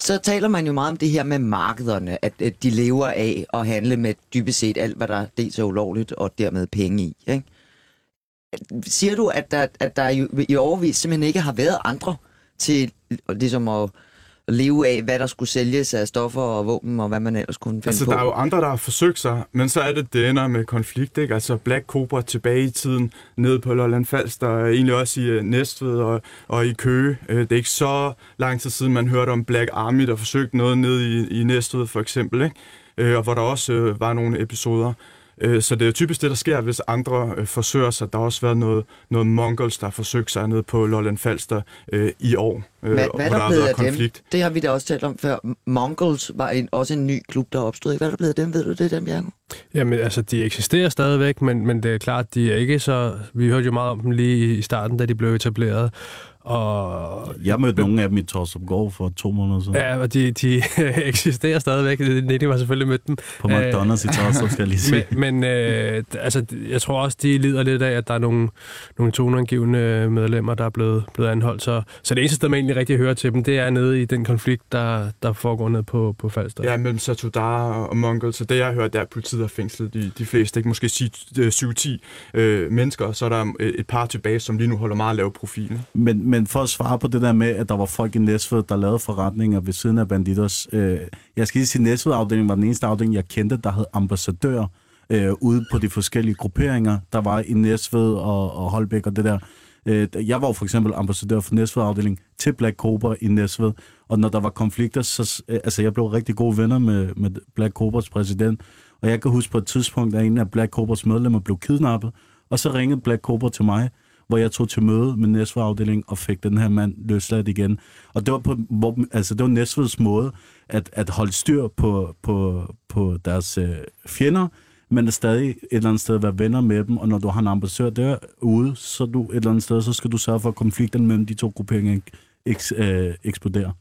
så taler man jo meget om det her med markederne, at, at de lever af at handle med dybest set alt, hvad der dels er ulovligt, og dermed penge i. Ikke? Siger du, at der, at der i, i overvis simpelthen ikke har været andre til ligesom at leve af, hvad der skulle sælges af stoffer og våben, og hvad man ellers kunne finde Altså, på? der er jo andre, der har forsøgt sig, men så er det, det ender med konflikt, ikke? Altså, Black Cobra tilbage i tiden, nede på Lolland Falster, og egentlig også i uh, Næstved og, og i Køge. Uh, det er ikke så lang tid siden, man hørte om Black Army, der forsøgte noget nede i, i Næstved, for eksempel, ikke? Uh, og hvor der også var nogle episoder. Uh, så det er jo typisk det, der sker, hvis andre uh, forsøger sig. Der har også været noget, noget Mongols, der har forsøgt sig nede på Lolland Falster uh, i år, uh, Hvad, hvor hvad er der der har blevet af dem? konflikt. Det har vi da også talt om før. Mongols var en, også en ny klub, der opstod. Hvad er der blevet af dem? Ved du det, dem, Bjergo? Jamen, altså, de eksisterer stadigvæk, men, men det er klart, de er ikke så... Vi hørte jo meget om dem lige i starten, da de blev etableret. Og Jeg mødte nogle af dem i Torsupgård for to måneder siden. Ja, og de, de eksisterer stadigvæk. Nitti har selvfølgelig mødt dem. På McDonald's i Torstrup, skal jeg lige sige. Men, men øh, altså, jeg tror også, de lider lidt af, at der er nogle, nogle toneangivende medlemmer, der er blevet, blevet anholdt. Så, så det eneste, der man egentlig rigtig hører til dem, det er nede i den konflikt, der, der foregår nede på, på Falster. Ja, mellem Satudara og Mongol. Så det, jeg har hørt, det er, at politiet har fængslet de, de fleste. Ikke? Måske 7-10 øh, mennesker, så er der et par tilbage, som lige nu holder meget lav profil. Men, men for at svare på det der med, at der var folk i Næstved, der lavede forretninger ved siden af Banditers. Øh, jeg skal lige sige, at Næstved-afdelingen var den eneste afdeling, jeg kendte, der havde ambassadør øh, ude på de forskellige grupperinger, der var i Næstved og, og Holbæk og det der. Øh, jeg var for eksempel ambassadør for Næstved-afdelingen til Black Cobra i Næstved, og når der var konflikter, så øh, altså, jeg blev rigtig gode venner med, med Black Cobras præsident, og jeg kan huske på et tidspunkt, at en af Black Cobras medlemmer blev kidnappet, og så ringede Black Cobra til mig, hvor jeg tog til møde med Næstved afdeling og fik den her mand løsladt igen. Og det var, på, hvor, altså, det var Næstveds måde at, at holde styr på, på, på deres øh, fjender, men stadig et eller andet sted være venner med dem, og når du har en ambassadør derude, så du et eller andet sted, så skal du sørge for, at konflikten mellem de to grupperinger ikke eks, øh, eksploderer.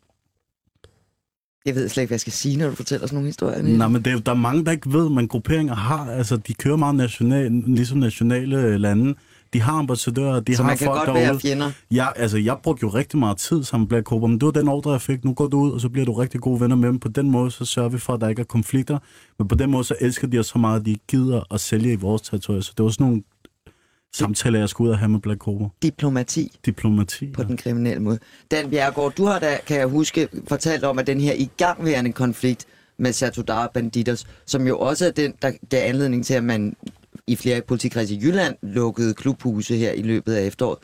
Jeg ved slet ikke, hvad jeg skal sige, når du fortæller sådan nogle historier. Nej, men det er, der er mange, der ikke ved, men grupperinger har, altså de kører meget national, ligesom nationale øh, lande. De har ambassadører, de Så har man kan folk godt derude. være fjender. Ja, altså, jeg brugte jo rigtig meget tid sammen med Black Cobra, men det var den ordre, jeg fik. Nu går du ud, og så bliver du rigtig gode venner med dem. På den måde, så sørger vi for, at der ikke er konflikter. Men på den måde, så elsker de os så meget, at de gider at sælge i vores territorium. Så det var sådan nogle samtaler, jeg skulle ud og have med Black Cobra. Diplomati Diplomati. på den kriminelle måde. Dan Bjergård, du har da, kan jeg huske, fortalt om, at den her igangværende konflikt med Satudara Banditers, som jo også er den, der gav anledning til, at man i flere politikredse i Jylland lukkede klubhuse her i løbet af efteråret.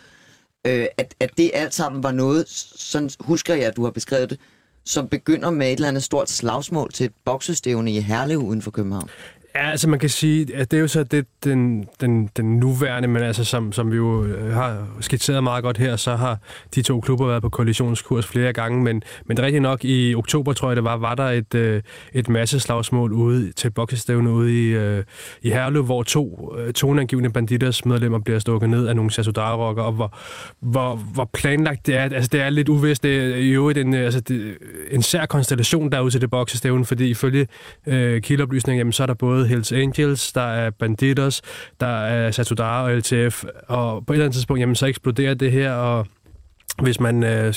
Øh, at, at det alt sammen var noget, sådan husker jeg, at du har beskrevet det, som begynder med et eller andet stort slagsmål til et boksestævne i Herlev uden for København. Ja, altså man kan sige, at det er jo så det, den, den, den nuværende, men altså som, som vi jo øh, har skitseret meget godt her, så har de to klubber været på koalitionskurs flere gange, men, men det rigtig nok, i oktober, tror jeg det var, var der et, øh, et masse slagsmål ude til boksestævne ude i, øh, i Herlev, hvor to øh, toneangivende medlemmer bliver stukket ned af nogle Sasudara-rocker, og hvor, hvor, hvor planlagt det er. Altså det er lidt uvist, det er i øvrigt en, øh, altså, det, en sær konstellation derude til det boksestævne, fordi ifølge øh, kildeoplysninger, jamen, så er der både Hells Angels, der er Banditers, der er Satudara og LTF, og på et eller andet tidspunkt, jamen, så eksploderer det her, og hvis man øh,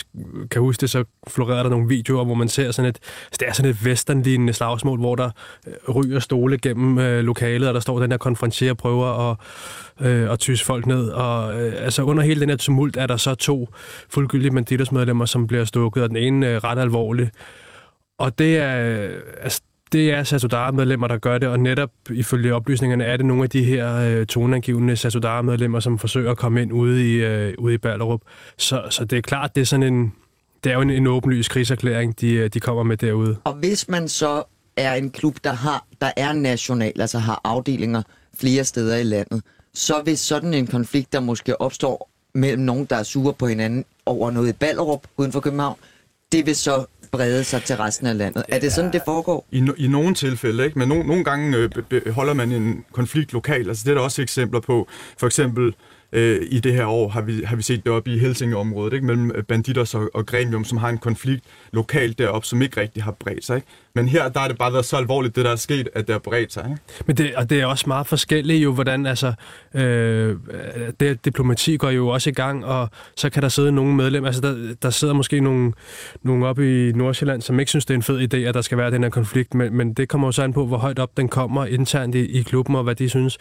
kan huske det, så florerer der nogle videoer, hvor man ser sådan et, det er sådan et westernlignende slagsmål, hvor der øh, ryger stole gennem øh, lokalet, og der står den her konfrontier og prøver at, øh, at tyse folk ned. Og øh, altså under hele den her tumult er der så to fuldgyldige banditersmedlemmer, som bliver stukket, og den ene øh, ret alvorlig. Og det er, øh, altså, det er Satudara-medlemmer, der gør det, og netop ifølge oplysningerne er det nogle af de her øh, toneangivende Satudara-medlemmer, som forsøger at komme ind ude i, øh, ude i Ballerup. Så, så det er klart, det er sådan en, det er jo en, en åbenlyst krigserklæring, de, øh, de kommer med derude. Og hvis man så er en klub, der, har, der er national, altså har afdelinger flere steder i landet, så hvis sådan en konflikt, der måske opstår mellem nogen, der er sure på hinanden over noget i Ballerup uden for København, det vil så brede sig til resten af landet. Er det sådan, det foregår? I, no, I nogle tilfælde, ikke? men no, nogle gange øh, holder man en konflikt lokalt. Altså, det er der også eksempler på. For eksempel øh, i det her år har vi, har vi set det op i Helsingeområdet, ikke? mellem øh, banditter Banditos og, og Gremium, som har en konflikt lokalt deroppe, som ikke rigtig har bredt sig. Ikke? Men her der er det bare været så alvorligt, det der er sket, at det har bredt sig. Ikke? Men det, og det er også meget forskelligt jo, hvordan altså, øh, det, diplomati går jo også i gang, og så kan der sidde nogle medlemmer, altså der, der sidder måske nogle, nogle oppe i Nordsjælland, som ikke synes, det er en fed idé, at der skal være den her konflikt, men, men det kommer jo så an på, hvor højt op den kommer internt i, i klubben, og hvad de synes.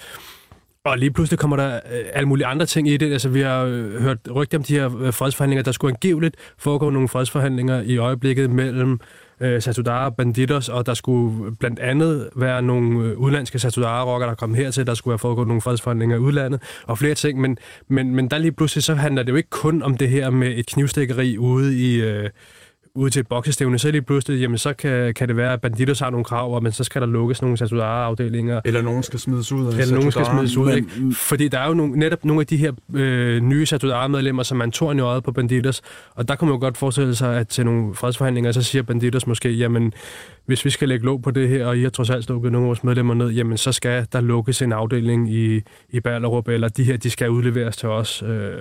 Og lige pludselig kommer der øh, alle mulige andre ting i det. Altså, vi har øh, hørt rygter om de her øh, fredsforhandlinger. Der skulle angiveligt foregå nogle fredsforhandlinger i øjeblikket mellem øh, Satudara Banditos, og der skulle blandt andet være nogle øh, udlandske Satudara-rockere, der kom hertil. Der skulle være foregået nogle fredsforhandlinger i udlandet, og flere ting. Men, men, men der lige pludselig, så handler det jo ikke kun om det her med et knivstikkeri ude i... Øh, ude til et boksestævne, så lige pludselig, jamen så kan, kan det være, at Banditos har nogle krav, men så skal der lukkes nogle Satudara-afdelinger. Eller nogen skal smides ud af Eller nogen skal smides ud, men, ikke? Fordi der er jo nogle, netop nogle af de her øh, nye Satudara-medlemmer, som man tårn i øjet på Banditos, og der kan man jo godt forestille sig, at til nogle fredsforhandlinger, så siger Banditos måske, jamen, hvis vi skal lægge låg på det her, og I har trods alt lukket nogle af vores medlemmer ned, jamen så skal der lukkes en afdeling i, i Ballerup, eller de her, de skal udleveres til os øh,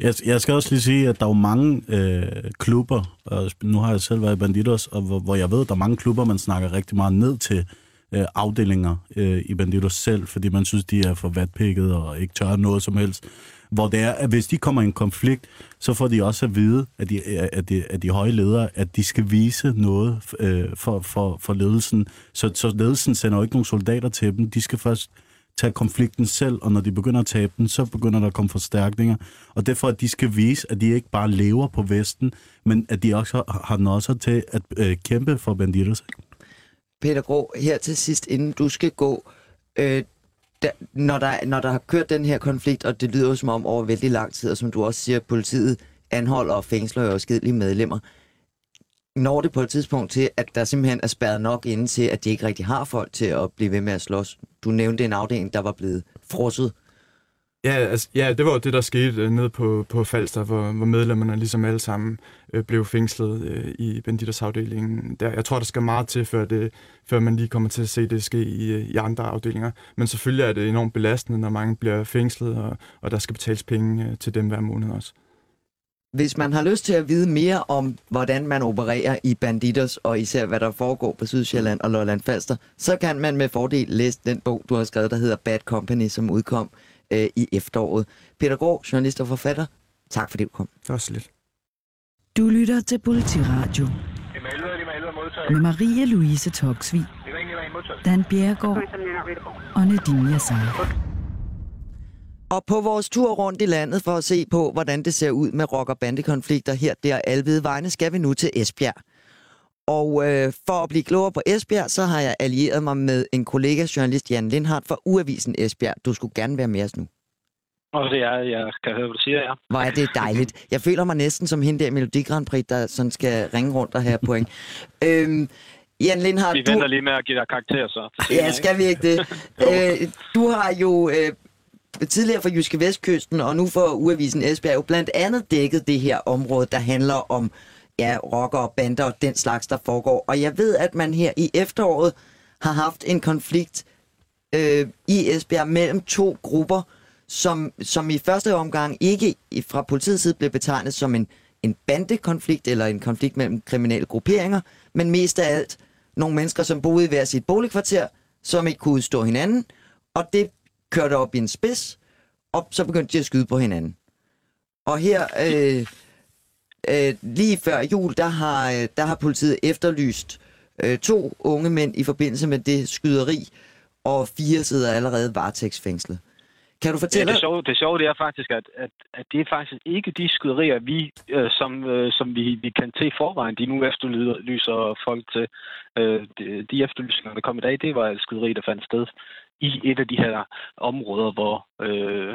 jeg, jeg skal også lige sige, at der er jo mange øh, klubber, og nu har jeg selv været i Banditos, og hvor, hvor jeg ved, at der er mange klubber, man snakker rigtig meget ned til øh, afdelinger øh, i Banditos selv, fordi man synes, de er for vatpikket og ikke tør noget som helst. Hvor det er, at hvis de kommer i en konflikt, så får de også at vide, at de, øh, at de, at de høje ledere, at de skal vise noget øh, for, for, for ledelsen. Så, så ledelsen sender jo ikke nogen soldater til dem. De skal først tage konflikten selv, og når de begynder at tabe den, så begynder der at komme forstærkninger. Og derfor, at de skal vise, at de ikke bare lever på Vesten, men at de også har den også til at øh, kæmpe for banditter. Peter Grå, her til sidst, inden du skal gå, øh, der, når, der, når der har kørt den her konflikt, og det lyder jo som om over vældig lang tid, og som du også siger, politiet anholder og fængsler jo skedelige medlemmer, når det på et tidspunkt til, at der simpelthen er spærret nok inde til, at de ikke rigtig har folk til at blive ved med at slås? Du nævnte en afdeling, der var blevet frosset. Ja, altså, ja, det var det, der skete øh, ned på, på Falster, hvor, hvor medlemmerne ligesom alle sammen øh, blev fængslet øh, i banditersafdelingen. Der, jeg tror, der skal meget til, før, det, før man lige kommer til at se det ske i, øh, i andre afdelinger. Men selvfølgelig er det enormt belastende, når mange bliver fængslet, og, og der skal betales penge øh, til dem hver måned også. Hvis man har lyst til at vide mere om, hvordan man opererer i Banditos, og især hvad der foregår på Sydsjælland og Lolland Falster, så kan man med fordel læse den bog, du har skrevet, der hedder Bad Company, som udkom øh, i efteråret. Peter Grå, journalist og forfatter, tak fordi du kom. Det var så lidt. Du lytter til Politiradio med Marie Louise Toksvig, Dan Bjergård og Nadine Yassar. Og på vores tur rundt i landet for at se på, hvordan det ser ud med rock- og bandekonflikter her der alvede vegne, skal vi nu til Esbjerg. Og øh, for at blive klogere på Esbjerg, så har jeg allieret mig med en kollega, journalist Jan Lindhardt fra Uavisen Esbjerg. Du skulle gerne være med os nu. Og det er, jeg kan høre, hvad du siger, ja. Hvor er det dejligt. Jeg føler mig næsten som hende der Melodi Grand Prix, der sådan skal ringe rundt og have point. øhm, Jan Lindhardt, Vi venter du... lige med at give dig karakter, så. Ja, skal vi ikke det? øh, du har jo øh, tidligere for Jyske Vestkysten og nu for Uavisen Esbjerg jo blandt andet dækket det her område, der handler om ja, rocker og bander og den slags, der foregår. Og jeg ved, at man her i efteråret har haft en konflikt øh, i Esbjerg mellem to grupper, som, som i første omgang ikke fra politiets side blev betegnet som en, en bandekonflikt eller en konflikt mellem kriminelle grupperinger, men mest af alt nogle mennesker, som boede i hver sit boligkvarter, som ikke kunne udstå hinanden, og det kørte op i en spids, og så begyndte de at skyde på hinanden. Og her, øh, øh, lige før jul, der har, øh, der har politiet efterlyst øh, to unge mænd i forbindelse med det skyderi, og fire sidder allerede varetægtsfængslet. Kan du fortælle? Ja, det, sjove, det sjove det er faktisk, at, at, at det er faktisk ikke de skyderier, vi, øh, som, øh, som vi, vi kan til i forvejen, de nu efterlyser folk til. Øh, de, de efterlysninger, der kom i dag, det var et skyderi, der fandt sted i et af de her områder, hvor øh,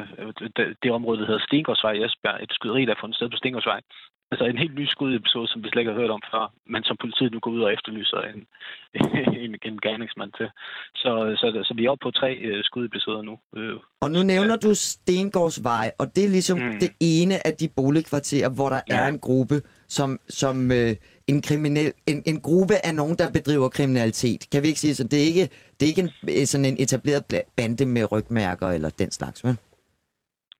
det, det område, der hedder Stengårdsvej i Esbjerg, et skyderi, der er fundet sted på Stengårdsvej. Altså en helt ny skudepisode, som vi slet ikke har hørt om før, men som politiet nu går ud og efterlyser en, en, en gerningsmand til. Så, så, så vi er oppe på tre øh, skudepisoder nu. Øh, og nu nævner ja. du Stengårdsvej, og det er ligesom mm. det ene af de boligkvarterer, hvor der ja. er en gruppe, som, som øh, en, kriminel, en, en gruppe af nogen, der bedriver kriminalitet. Kan vi ikke sige så? Det er ikke, det er ikke en, øh, sådan en etableret bande med rygmærker eller den slags, vel?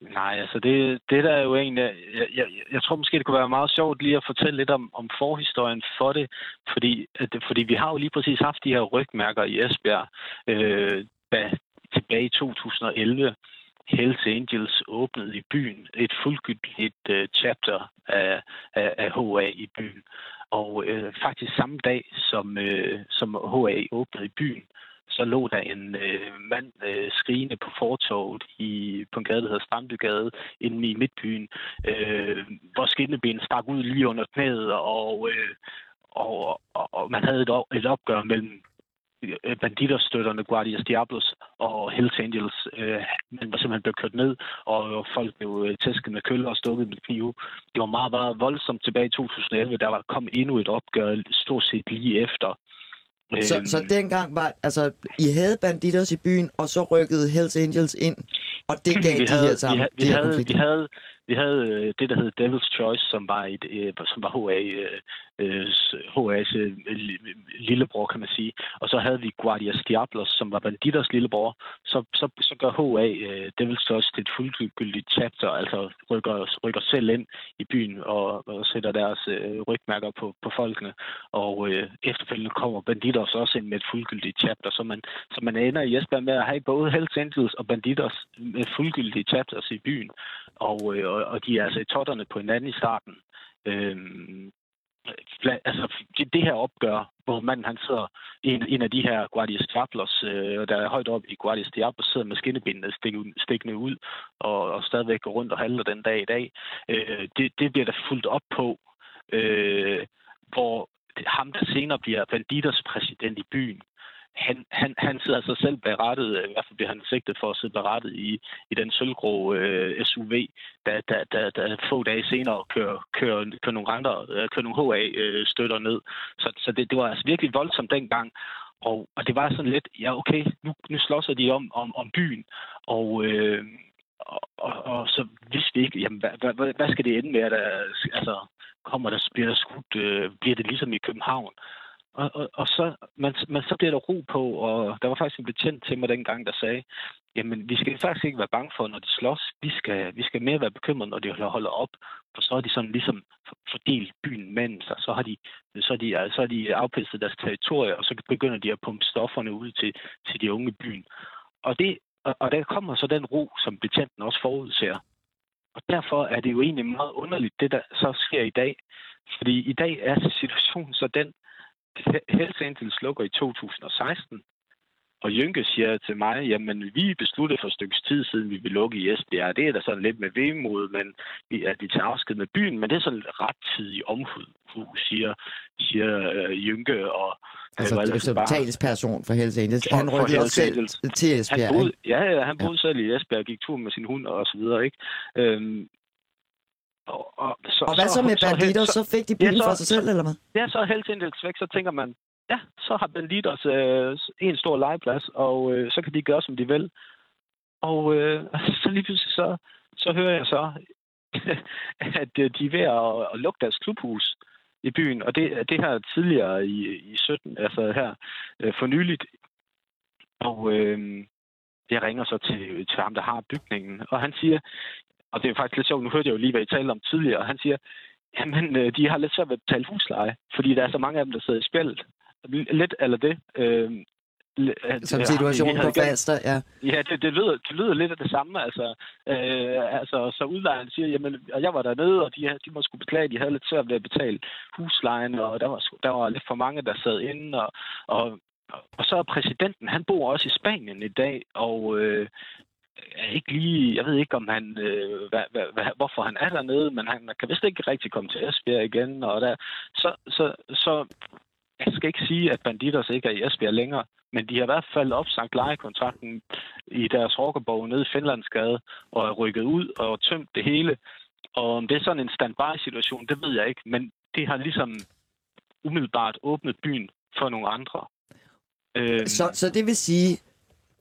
Nej, altså det, det der er jo egentlig... Jeg, jeg, jeg tror måske, det kunne være meget sjovt lige at fortælle lidt om, om forhistorien for det, fordi, at, fordi vi har jo lige præcis haft de her rygmærker i Esbjerg, øh, da, tilbage i 2011 Hells Angels åbnede i byen et fuldgyldigt uh, chapter af, af, af HA i byen. Og øh, faktisk samme dag, som, øh, som HA åbnede i byen, så lå der en øh, mand øh, skrigende på fortorvet i, på en gade, der hedder Strandbygade, inde i Midtbyen, øh, hvor skinneben stak ud lige under knæet, og, øh, og, og, og man havde et, et opgør mellem øh, banditerstøtterne Guardias Diablos og Hells Angels. Øh, man var simpelthen blevet kørt ned, og folk blev øh, tæsket med køller og stukket med knive. Det var meget, meget voldsomt tilbage i 2011. Der var kom endnu et opgør stort set lige efter. Så, Øhm, så dengang var, altså, I havde banditers i byen, og så rykkede Hells Angels ind, og det gav vi de havde, her sammen, vi, havde, de vi, havde, vi havde vi havde øh, det, der hed Devil's Choice, som var, et, øh, som var HA, øh, HA's øh, lillebror, kan man sige. Og så havde vi Guardias Diablos, som var banditers lillebror. Så, så, så gør HA øh, Devil's Choice til et fuldgyldigt chapter, altså rykker, rykker selv ind i byen og, og sætter deres øh, rygmærker på, på folkene. Og øh, efterfølgende kommer banditers også ind med et fuldgyldigt chapter, så man, så man ender i Esbjerg med at have både Hells Angels og banditers med fuldgyldige chapters i byen og, øh, og, og de er altså i totterne på hinanden i starten. Øhm, altså, det, her opgør, hvor manden han sidder, en, en af de her Guardias Diablos, øh, der er højt oppe i Guardias Diablos, sidder med skinnebindene stikkende, stikkende ud, og, og stadigvæk går rundt og handler den dag i dag. Øh, det, det bliver der fuldt op på, øh, hvor ham, der senere bliver banditers præsident i byen, han, han, han sidder altså selv berettet, øh, i hvert fald bliver han sigtet for at sidde berettet i, i den sølvgrå øh, SUV, der, der, der, der få dage senere kører, kører, kører nogle andre, øh, kører nogle HA-støtter øh, ned. Så, så det, det var altså virkelig voldsomt dengang. Og, og det var sådan lidt, ja okay, nu, nu slås de om, om, om byen, og, øh, og, og, og så vidste vi ikke, jamen, hvad, hvad, hvad skal det ende med, at der, altså, kommer der, bliver der skudt, øh, bliver det ligesom i København? Og, og, og så, men, men så bliver der ro på, og der var faktisk en betjent til mig dengang, der sagde, jamen vi skal faktisk ikke være bange for, når de slås. Vi skal, vi skal mere være bekymrede, når de holder op. For så har de sådan ligesom fordelt byen mellem sig. Så har de, så har de, så har de afpistet deres territorie, og så begynder de at pumpe stofferne ud til, til de unge i byen. Og, det, og, og der kommer så den ro, som betjenten også forudser. Og derfor er det jo egentlig meget underligt, det der så sker i dag. Fordi i dag er situationen så den, Hells Angels lukker i 2016, og Jynke siger til mig, jamen vi besluttede for et stykke tid siden, vi vil lukke i Esbjerg. Det er da sådan lidt med vemod, men vi, at vi tager afsked med byen, men det er sådan ret tidig omhud, siger, siger øh, Jynke. Og, Altså, øh, altså bare- talsperson for Hells Angels. Han rykkede også selv til han Esbjerg. boede, ikke? ja, ja, han boede selv i Esbjerg, gik tur med sin hund og så videre, ikke? Øhm, og, og, så, Og hvad så med banditter? Så fik de Ja, byen så- for sig selv, eller hvad? Ja, så er Hells Angels væk, så tænker man, ja, så har banditers øh, en stor legeplads, og øh, så kan de gøre, som de vil. Og øh, så lige pludselig så, så hører jeg så, at øh, de er ved at, at lukke deres klubhus i byen, og det, det her tidligere i, i 17, altså her øh, for nyligt. Og øh, jeg ringer så til, til ham, der har bygningen, og han siger, og det er faktisk lidt sjovt, nu hørte jeg jo lige, hvad I talte om tidligere, og han siger, jamen, øh, de har lidt svært ved at betale husleje, fordi der er så mange af dem, der sidder i spjældet. Lidt eller det. Øh, Som situationen på Falster, ja. Ja, det, det, lyder, det lyder lidt af det samme. Altså, øh, altså så udlejeren siger, jamen, og jeg var dernede, og de, de må skulle beklage, at de havde lidt svært ved at betale huslejen, og der var, der var lidt for mange, der sad inde, og, og, og så er præsidenten, han bor også i Spanien i dag, og øh, er ikke lige, jeg ved ikke, om han, øh, hvad, hvad, hvad, hvorfor han er dernede, men han kan vist ikke rigtig komme til Esbjerg igen, og der, så, så, så jeg skal ikke sige, at Banditers ikke er i Esbjerg længere, men de har i hvert fald opsagt lejekontrakten i deres rockerborg nede i Finlandsgade, og er rykket ud og tømt det hele. Og om det er sådan en standby-situation, det ved jeg ikke, men det har ligesom umiddelbart åbnet byen for nogle andre. Øhm, Så, så det vil sige,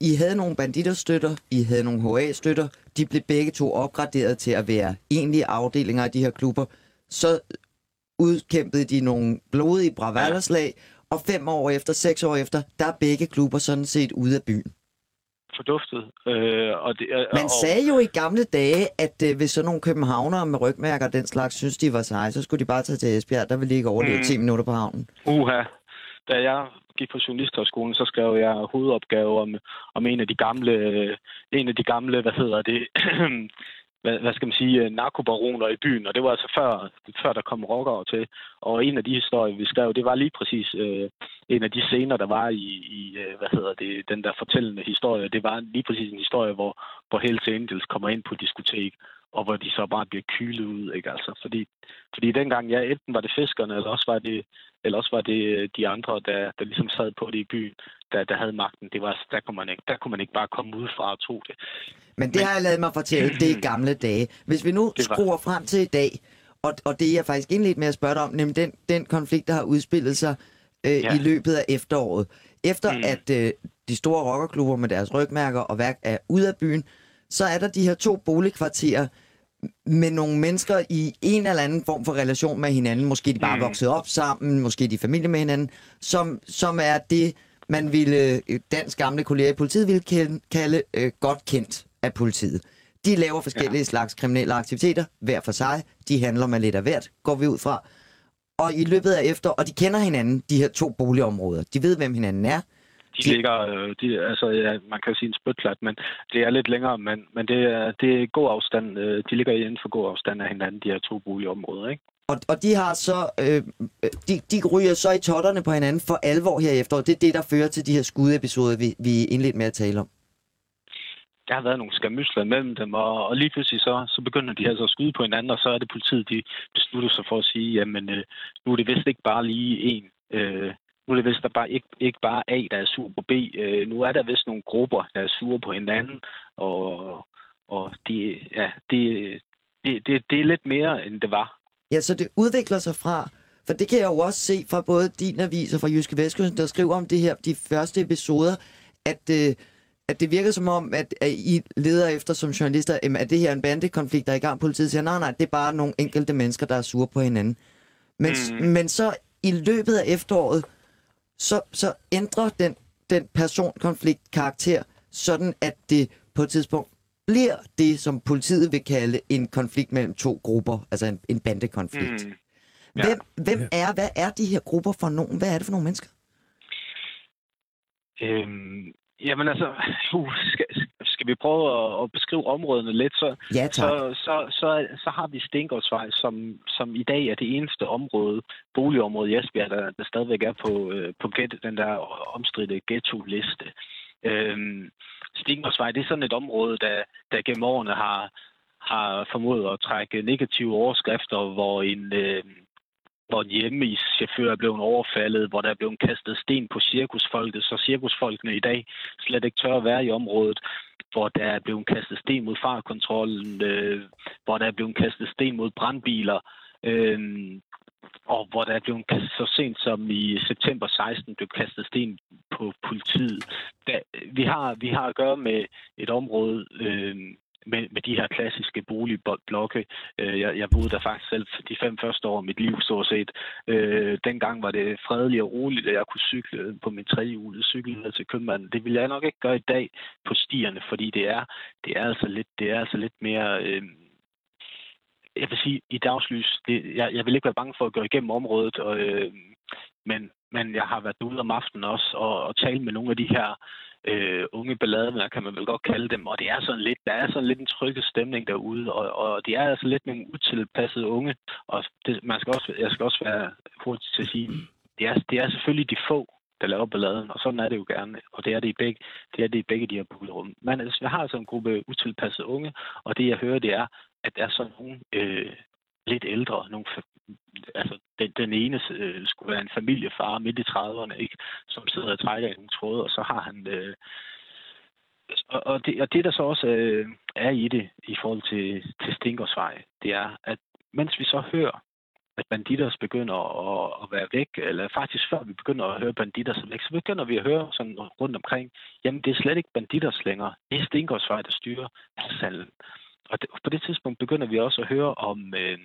i havde nogle banditterstøtter, I havde nogle HA-støtter, de blev begge to opgraderet til at være egentlige afdelinger af de her klubber. Så udkæmpede de nogle blodige bravallerslag, og fem år efter, seks år efter, der er begge klubber sådan set ude af byen. forduftet. Øh, og det, Man og, sagde jo i gamle dage, at øh, hvis sådan nogle københavnere med rygmærker og den slags synes, de var seje, så skulle de bare tage til Esbjerg. Der ville de ikke overleve Mm. 10 minutter på havnen. Uha. Da jeg gik på journalisthøjskolen, så skrev jeg hovedopgave om, om en af de gamle, øh, en af de gamle, hvad hedder det, hvad, hvad skal man sige, øh, narkobaroner i byen, og det var altså før, før der kom rockere til. Og en af de historier, vi skrev, det var lige præcis øh, en af de scener, der var i, i øh, hvad hedder det, den der fortællende historie. Det var lige præcis en historie, hvor, hvor Hells Angels kommer ind på diskotek, og hvor de så bare bliver kylet ud, ikke altså? Fordi, fordi dengang, ja, enten var det fiskerne, eller også var det, eller også var det øh, de andre, der, der ligesom sad på det i byen, der, der havde magten. Det var, der, kunne man ikke, der kunne man ikke bare komme ud fra og tro det. Men det har jeg lavet mig fortælle, det er gamle dage. Hvis vi nu var- skruer frem til i dag, og, og det er jeg faktisk indledt med at spørge dig om, nemlig den, den konflikt, der har udspillet sig øh, Ja. i løbet af efteråret. Efter Mm. at øh, de store rockerklubber med deres rygmærker og værk er ude af byen, så er der de her to boligkvarterer med nogle mennesker i en eller anden form for relation med hinanden. Måske de bare Mm. vokset op sammen, måske de er familie med hinanden, som, som er det, man ville, øh, dansk gamle kolleger i politiet ville kalde, kalde øh, godt kendt af politiet. De laver forskellige ja. slags kriminelle aktiviteter, hver for sig. De handler med lidt af hvert, går vi ud fra. Og i løbet af efter, og de kender hinanden, de her to boligområder. De ved, hvem hinanden er. De ligger, øh, de, altså ja, man kan jo sige en spytklat, men det er lidt længere, men, men det, er, det er god afstand. øh, De ligger inden for god afstand af hinanden, de her to boligområder, ikke? Og, og de har så, øh, de, de ryger så i totterne på hinanden for alvor her i efteråret. Det er det, der fører til de her skudepisoder, vi, vi er indledt med at tale om. der har været nogle skamysler mellem dem, og, og lige pludselig så, så begynder de altså at skyde på hinanden, og så er det politiet, de beslutter sig for at sige, jamen øh, nu er det vist ikke bare lige en, øh, nu er det vist der bare ikke, ikke bare A, der er sur på B, øh, nu er der vist nogle grupper, der er sure på hinanden, og, og de, ja, det, det, det, det er lidt mere, end det var. Ja, så det udvikler sig fra, for det kan jeg jo også se fra både din avis og fra Jyske Vestkysten, der skriver om det her, de første episoder, at, øh, at det virker som om, at, at I leder efter som journalister, jamen, at det her er en bandekonflikt, der er i gang. Politiet siger, nej, nej, det er bare nogle enkelte mennesker, der er sure på hinanden. Men. Mm. men så i løbet af efteråret, så, så ændrer den, den personkonflikt karakter, sådan at det på et tidspunkt bliver det, som politiet vil kalde en konflikt mellem to grupper, altså en, en bandekonflikt. Mm. Ja. Hvem, hvem er, hvad er de her grupper for nogen? Hvad er det for nogle mennesker? Øhm, jamen altså, uh, skal, skal vi prøve at, at beskrive områderne lidt, så, Ja, tak. så, så, så, så har vi Stengårdsvej, som, som i dag er det eneste område, boligområde i Esbjerg, der, der stadigvæk er på, øh, på get, den der omstridte ghetto-liste. Øhm, Stengårdsvej, det er sådan et område, der, der gennem årene har, har formået at trække negative overskrifter, hvor en, øh, hvor en hjemmeischauffør er blevet overfaldet, hvor der er blevet kastet sten på cirkusfolket, så cirkusfolkene i dag slet ikke tør at være i området, hvor der er blevet kastet sten mod fartkontrollen, øh, hvor der er blevet kastet sten mod brandbiler, øh, og hvor der er blevet kastet så sent som i september 16 blev kastet sten på politiet. Da, vi, har, vi har at gøre med et område, øh, med, med de her klassiske boligblokke. Øh, jeg, jeg boede der faktisk selv de fem første år af mit liv, stort set. Øh, dengang var det fredeligt og roligt, at jeg kunne cykle på min trehjulede cykel ned til købmanden. Det vil jeg nok ikke gøre i dag på stierne, fordi det er, det er, altså, lidt, det er altså lidt mere... Øh, jeg vil sige, i dagslys, det, jeg, jeg vil ikke være bange for at gå igennem området, og, øh, men, men jeg har været ude om aftenen også og, og tale med nogle af de her øh, unge ballademænd, kan man vel godt kalde dem, og det er sådan lidt, der er sådan lidt en trygge stemning derude, og, og de er altså lidt nogle utilpassede unge, og det, man skal også, jeg skal også være hurtig til at sige, det er, det er selvfølgelig de få, der laver balladen, og sådan er det jo gerne, og det er det i begge, det er det i begge de her boligrum. Men altså, jeg har altså en gruppe utilpassede unge, og det jeg hører, det er, at der er sådan nogle øh, lidt ældre, nogle, altså den, den ene øh, skulle være en familiefar midt i 30'erne, ikke, som sidder og trækker i nogle tråde, og så har han... Øh, og, og, det, og det, der så også øh, er i det, i forhold til, til Stinkersvej, det er, at mens vi så hører, at banditter begynder at, at være væk, eller faktisk før vi begynder at høre banditter som væk, så begynder vi at høre sådan rundt omkring, jamen det er slet ikke banditter længere, det er Stinkersvej, der styrer salgen. Og det, på det tidspunkt begynder vi også at høre om, øh,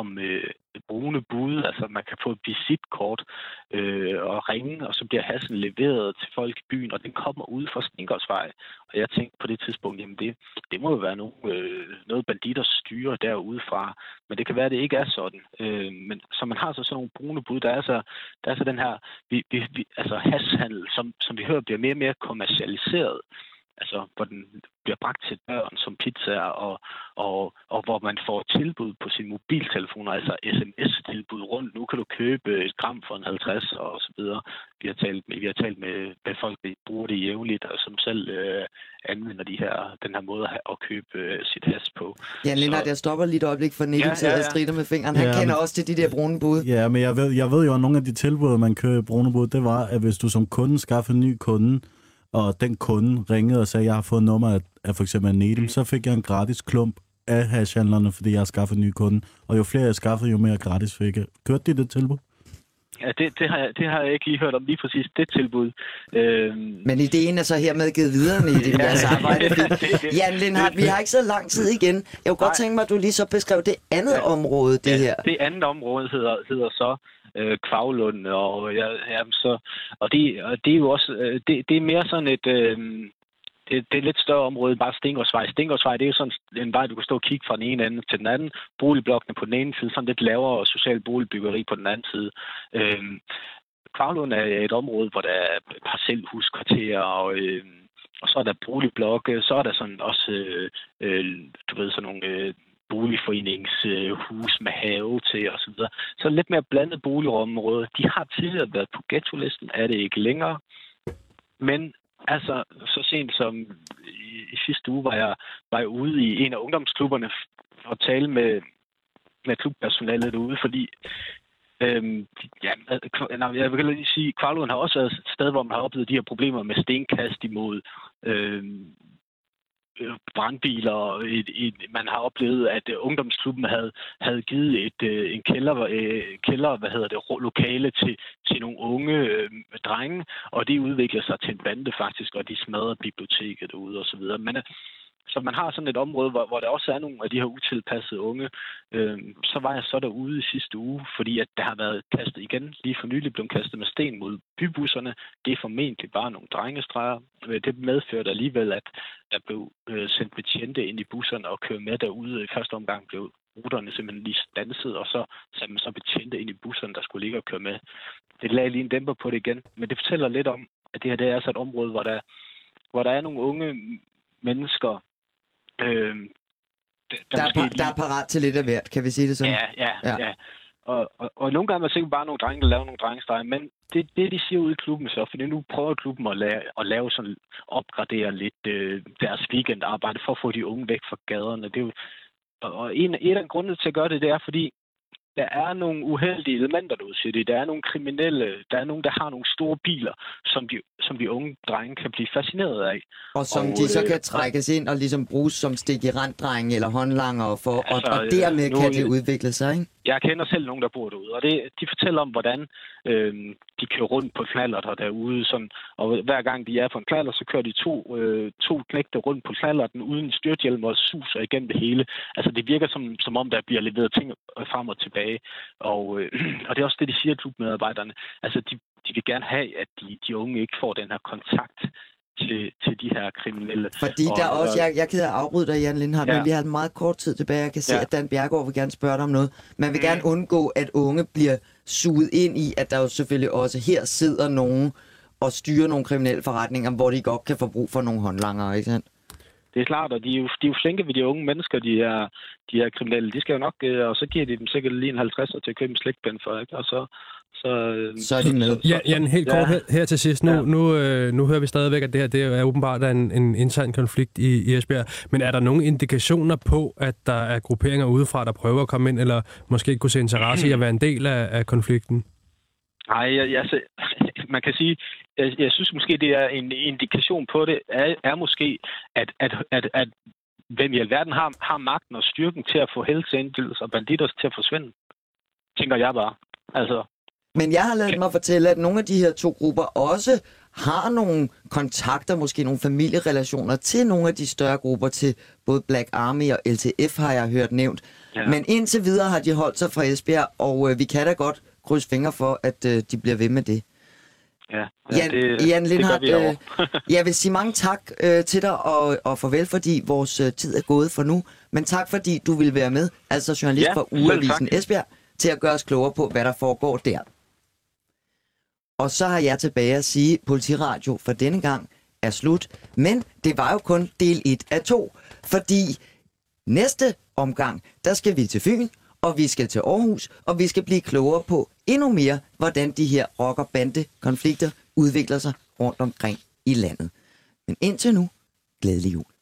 om øh, brune bud, altså man kan få et visitkort øh, og ringe, og så bliver hassen leveret til folk i byen, og den kommer ud fra Stinkersvej. Og jeg tænkte på det tidspunkt, jamen det, det må jo være nogle, øh, noget banditter styrer derudefra, men det kan være, at det ikke er sådan. Øh, men så man har så sådan nogle brune bud, der er så, der er så den her, vi, vi, vi, altså hashandel, som, som vi hører, bliver mere og mere kommercialiseret altså, hvor den bliver bragt til døren som pizza, og, og, og hvor man får tilbud på sin mobiltelefon, altså sms-tilbud rundt. Nu kan du købe et gram for en 50 og så videre. Vi har talt med, vi har talt med, med folk, der bruger det jævnligt, og som selv øh, anvender de her, den her måde at købe øh, sit has på. Ja, Lennart, jeg stopper lige et øjeblik, for Nicky ja, ja, ja. strider med fingeren. Han Ja, kender men- også til de der brune bud. Ja, men jeg ved, jeg ved jo, at nogle af de tilbud, man kører i Brunebud, det var, at hvis du som kunde skaffer en ny kunde, og den kunde ringede og sagde, at jeg har fået nummer af, af for eksempel Nedim, så fik jeg en gratis klump af hashhandlerne, fordi jeg har skaffet en ny kunde. Og jo flere jeg skaffede, jo mere gratis fik jeg. Kørte de det tilbud? Ja, det, det, har jeg, det har jeg ikke lige hørt om lige præcis det tilbud. Øhm, Men ideen er så hermed givet videre i det, jeres arbejde. Fordi, Jan Lindhardt, vi har ikke så lang tid igen. Jeg kunne godt tænke mig, at du lige så beskrev det andet Ja. område, det her. Det andet område hedder, hedder så øh, Kvavlund, og, ja, ja, så, og, det, og det er jo også, øh, det, det er mere sådan et, øh, det, det er et lidt større område end bare Stengårdsvej. Stengårdsvej, det er jo sådan en vej, du kan stå og kigge fra den ene ende til den anden. Boligblokkene på den ene side, sådan lidt lavere social boligbyggeri på den anden side. Øh, Kvavlund er et område, hvor der er parcelhuskvarterer, og, øh, og så er der boligblokke, så er der sådan også, øh, øh, du ved, sådan nogle øh, boligforeningshus med have til osv. Så, så lidt mere blandet boligområde. De har tidligere været på ghetto-listen, er det ikke længere. Men altså, så sent som i, i sidste uge var jeg, var jeg ude i en af ungdomsklubberne for og tale med, med klubpersonalet derude, fordi Øhm, ja, jeg vil lige sige, Kvaluden har også været et sted, hvor man har oplevet de her problemer med stenkast imod øhm, Øh, brandbiler. Et, et, man har oplevet, at øh, ungdomsklubben havde, havde givet et, øh, en kælder, øh, kælder, hvad hedder det, lokale til, til nogle unge øh, drenge, og det udvikler sig til en bande faktisk, og de smadrer biblioteket derude og så videre. Men så man har sådan et område, hvor, hvor der også er nogle af de her utilpassede unge. Øh, så var jeg så derude i sidste uge, fordi at der har været kastet igen, lige for nylig blev kastet med sten mod bybusserne. Det er formentlig bare nogle drengestreger. Øh, det medførte alligevel, at der blev øh, sendt betjente ind i busserne og køre med derude. I første omgang blev ruterne simpelthen lige stanset, og så satte man så betjente ind i busserne, der skulle ligge og køre med. Det lagde lige en dæmper på det igen, men det fortæller lidt om, at det her det er altså et område, hvor der, hvor der er nogle unge mennesker, øh, der, Der er, der er parat til lidt af hvert, kan vi sige det sådan? Ja, ja, Ja. ja. Og, og, og nogle gange er sikkert bare nogle drenge, der laver nogle drengestreger, men det, det, de siger ude i klubben så, fordi nu prøver klubben at lave, at lave sådan, opgradere lidt øh, deres weekendarbejde for at få de unge væk fra gaderne. Det er jo, og en, en af grundene til at gøre det, det er, fordi der er nogle uheldige elementer derude, siger de. Der er nogle kriminelle, der er nogen, der har nogle store biler, som de, som de unge drenge kan blive fascineret af. Og som Og, de så øh, kan trækkes ind og ligesom bruges som stik i randdrenge eller håndlanger, for, Altså, og, og dermed nu- kan det udvikle sig, ikke? Jeg kender selv nogen, der bor derude, og det, de fortæller om, hvordan øh, de kører rundt på knaller derude. Sådan, og hver gang de er på en knaller, så kører de to, øh, to knægte rundt på knallerten uden styrthjelm og suser igennem det hele. Altså det virker som, som om, der bliver leveret ting frem og tilbage. Og, øh, og det er også det, de siger, klubmedarbejderne. Altså de, de vil gerne have, at de, de unge ikke får den her kontakt til, til de her kriminelle. Fordi Og- der er også, jeg, jeg er af at afbryde dig, Jan Lindhardt, ja. Men vi har meget kort tid tilbage. Jeg kan se, Ja. at Dan Bjergård vil gerne spørge dig om noget. Man vil Mm. gerne undgå, at unge bliver suget ind i, at der jo selvfølgelig også her sidder nogen og styrer nogle kriminelle forretninger, hvor de godt kan få brug for nogle håndlanger, ikke sandt? Det er klart, og de er jo, de er jo flinke ved de unge mennesker, de er, de er kriminelle. De skal jo nok, øh, og så giver de dem sikkert lige en 50'er til at købe en slikpind for, ikke? Og så, så, øh, Så er de med. Ja, Jan, helt kort Ja. her, her til sidst. Nu, Ja. nu, øh, nu hører vi stadigvæk, at det her det er åbenbart en, en intern konflikt i, i Esbjerg. Men er der nogle indikationer på, at der er grupperinger udefra, der prøver at komme ind, eller måske ikke kunne se interesse i at være en del af, af konflikten? Nej, jeg, jeg, altså, man kan sige, jeg, jeg synes måske, det er en indikation på det, er, er måske, at, at, at, at hvem i alverden har, har magten og styrken til at få Hells Angels og Banditos til at forsvinde. Tænker jeg bare. Altså, Men jeg har ladet mig fortælle, at nogle af de her to grupper også har nogle kontakter, måske nogle familierelationer til nogle af de større grupper, til både Black Army og LTF har jeg hørt nævnt. Ja. Men indtil videre har de holdt sig fra Esbjerg, og øh, vi kan da godt krydse fingre for, at øh, de bliver ved med det. Ja, ja Jan, det, Jan det Lindhardt, vi øh, jeg vil sige mange tak øh, til dig, og, og farvel, fordi vores øh, tid er gået for nu. Men tak, fordi du ville være med, altså journalist Ja, fra Ugeavisen. Esbjerg, til at gøre os klogere på, hvad der foregår der. Og så har jeg tilbage at sige, at Politiradio for denne gang er slut. Men det var jo kun del 1 af 2, fordi næste omgang, der skal vi til Fyn, og vi skal til Aarhus, og vi skal blive klogere på endnu mere, hvordan de her rocker-bande-konflikter udvikler sig rundt omkring i landet. Men indtil nu, glædelig jul.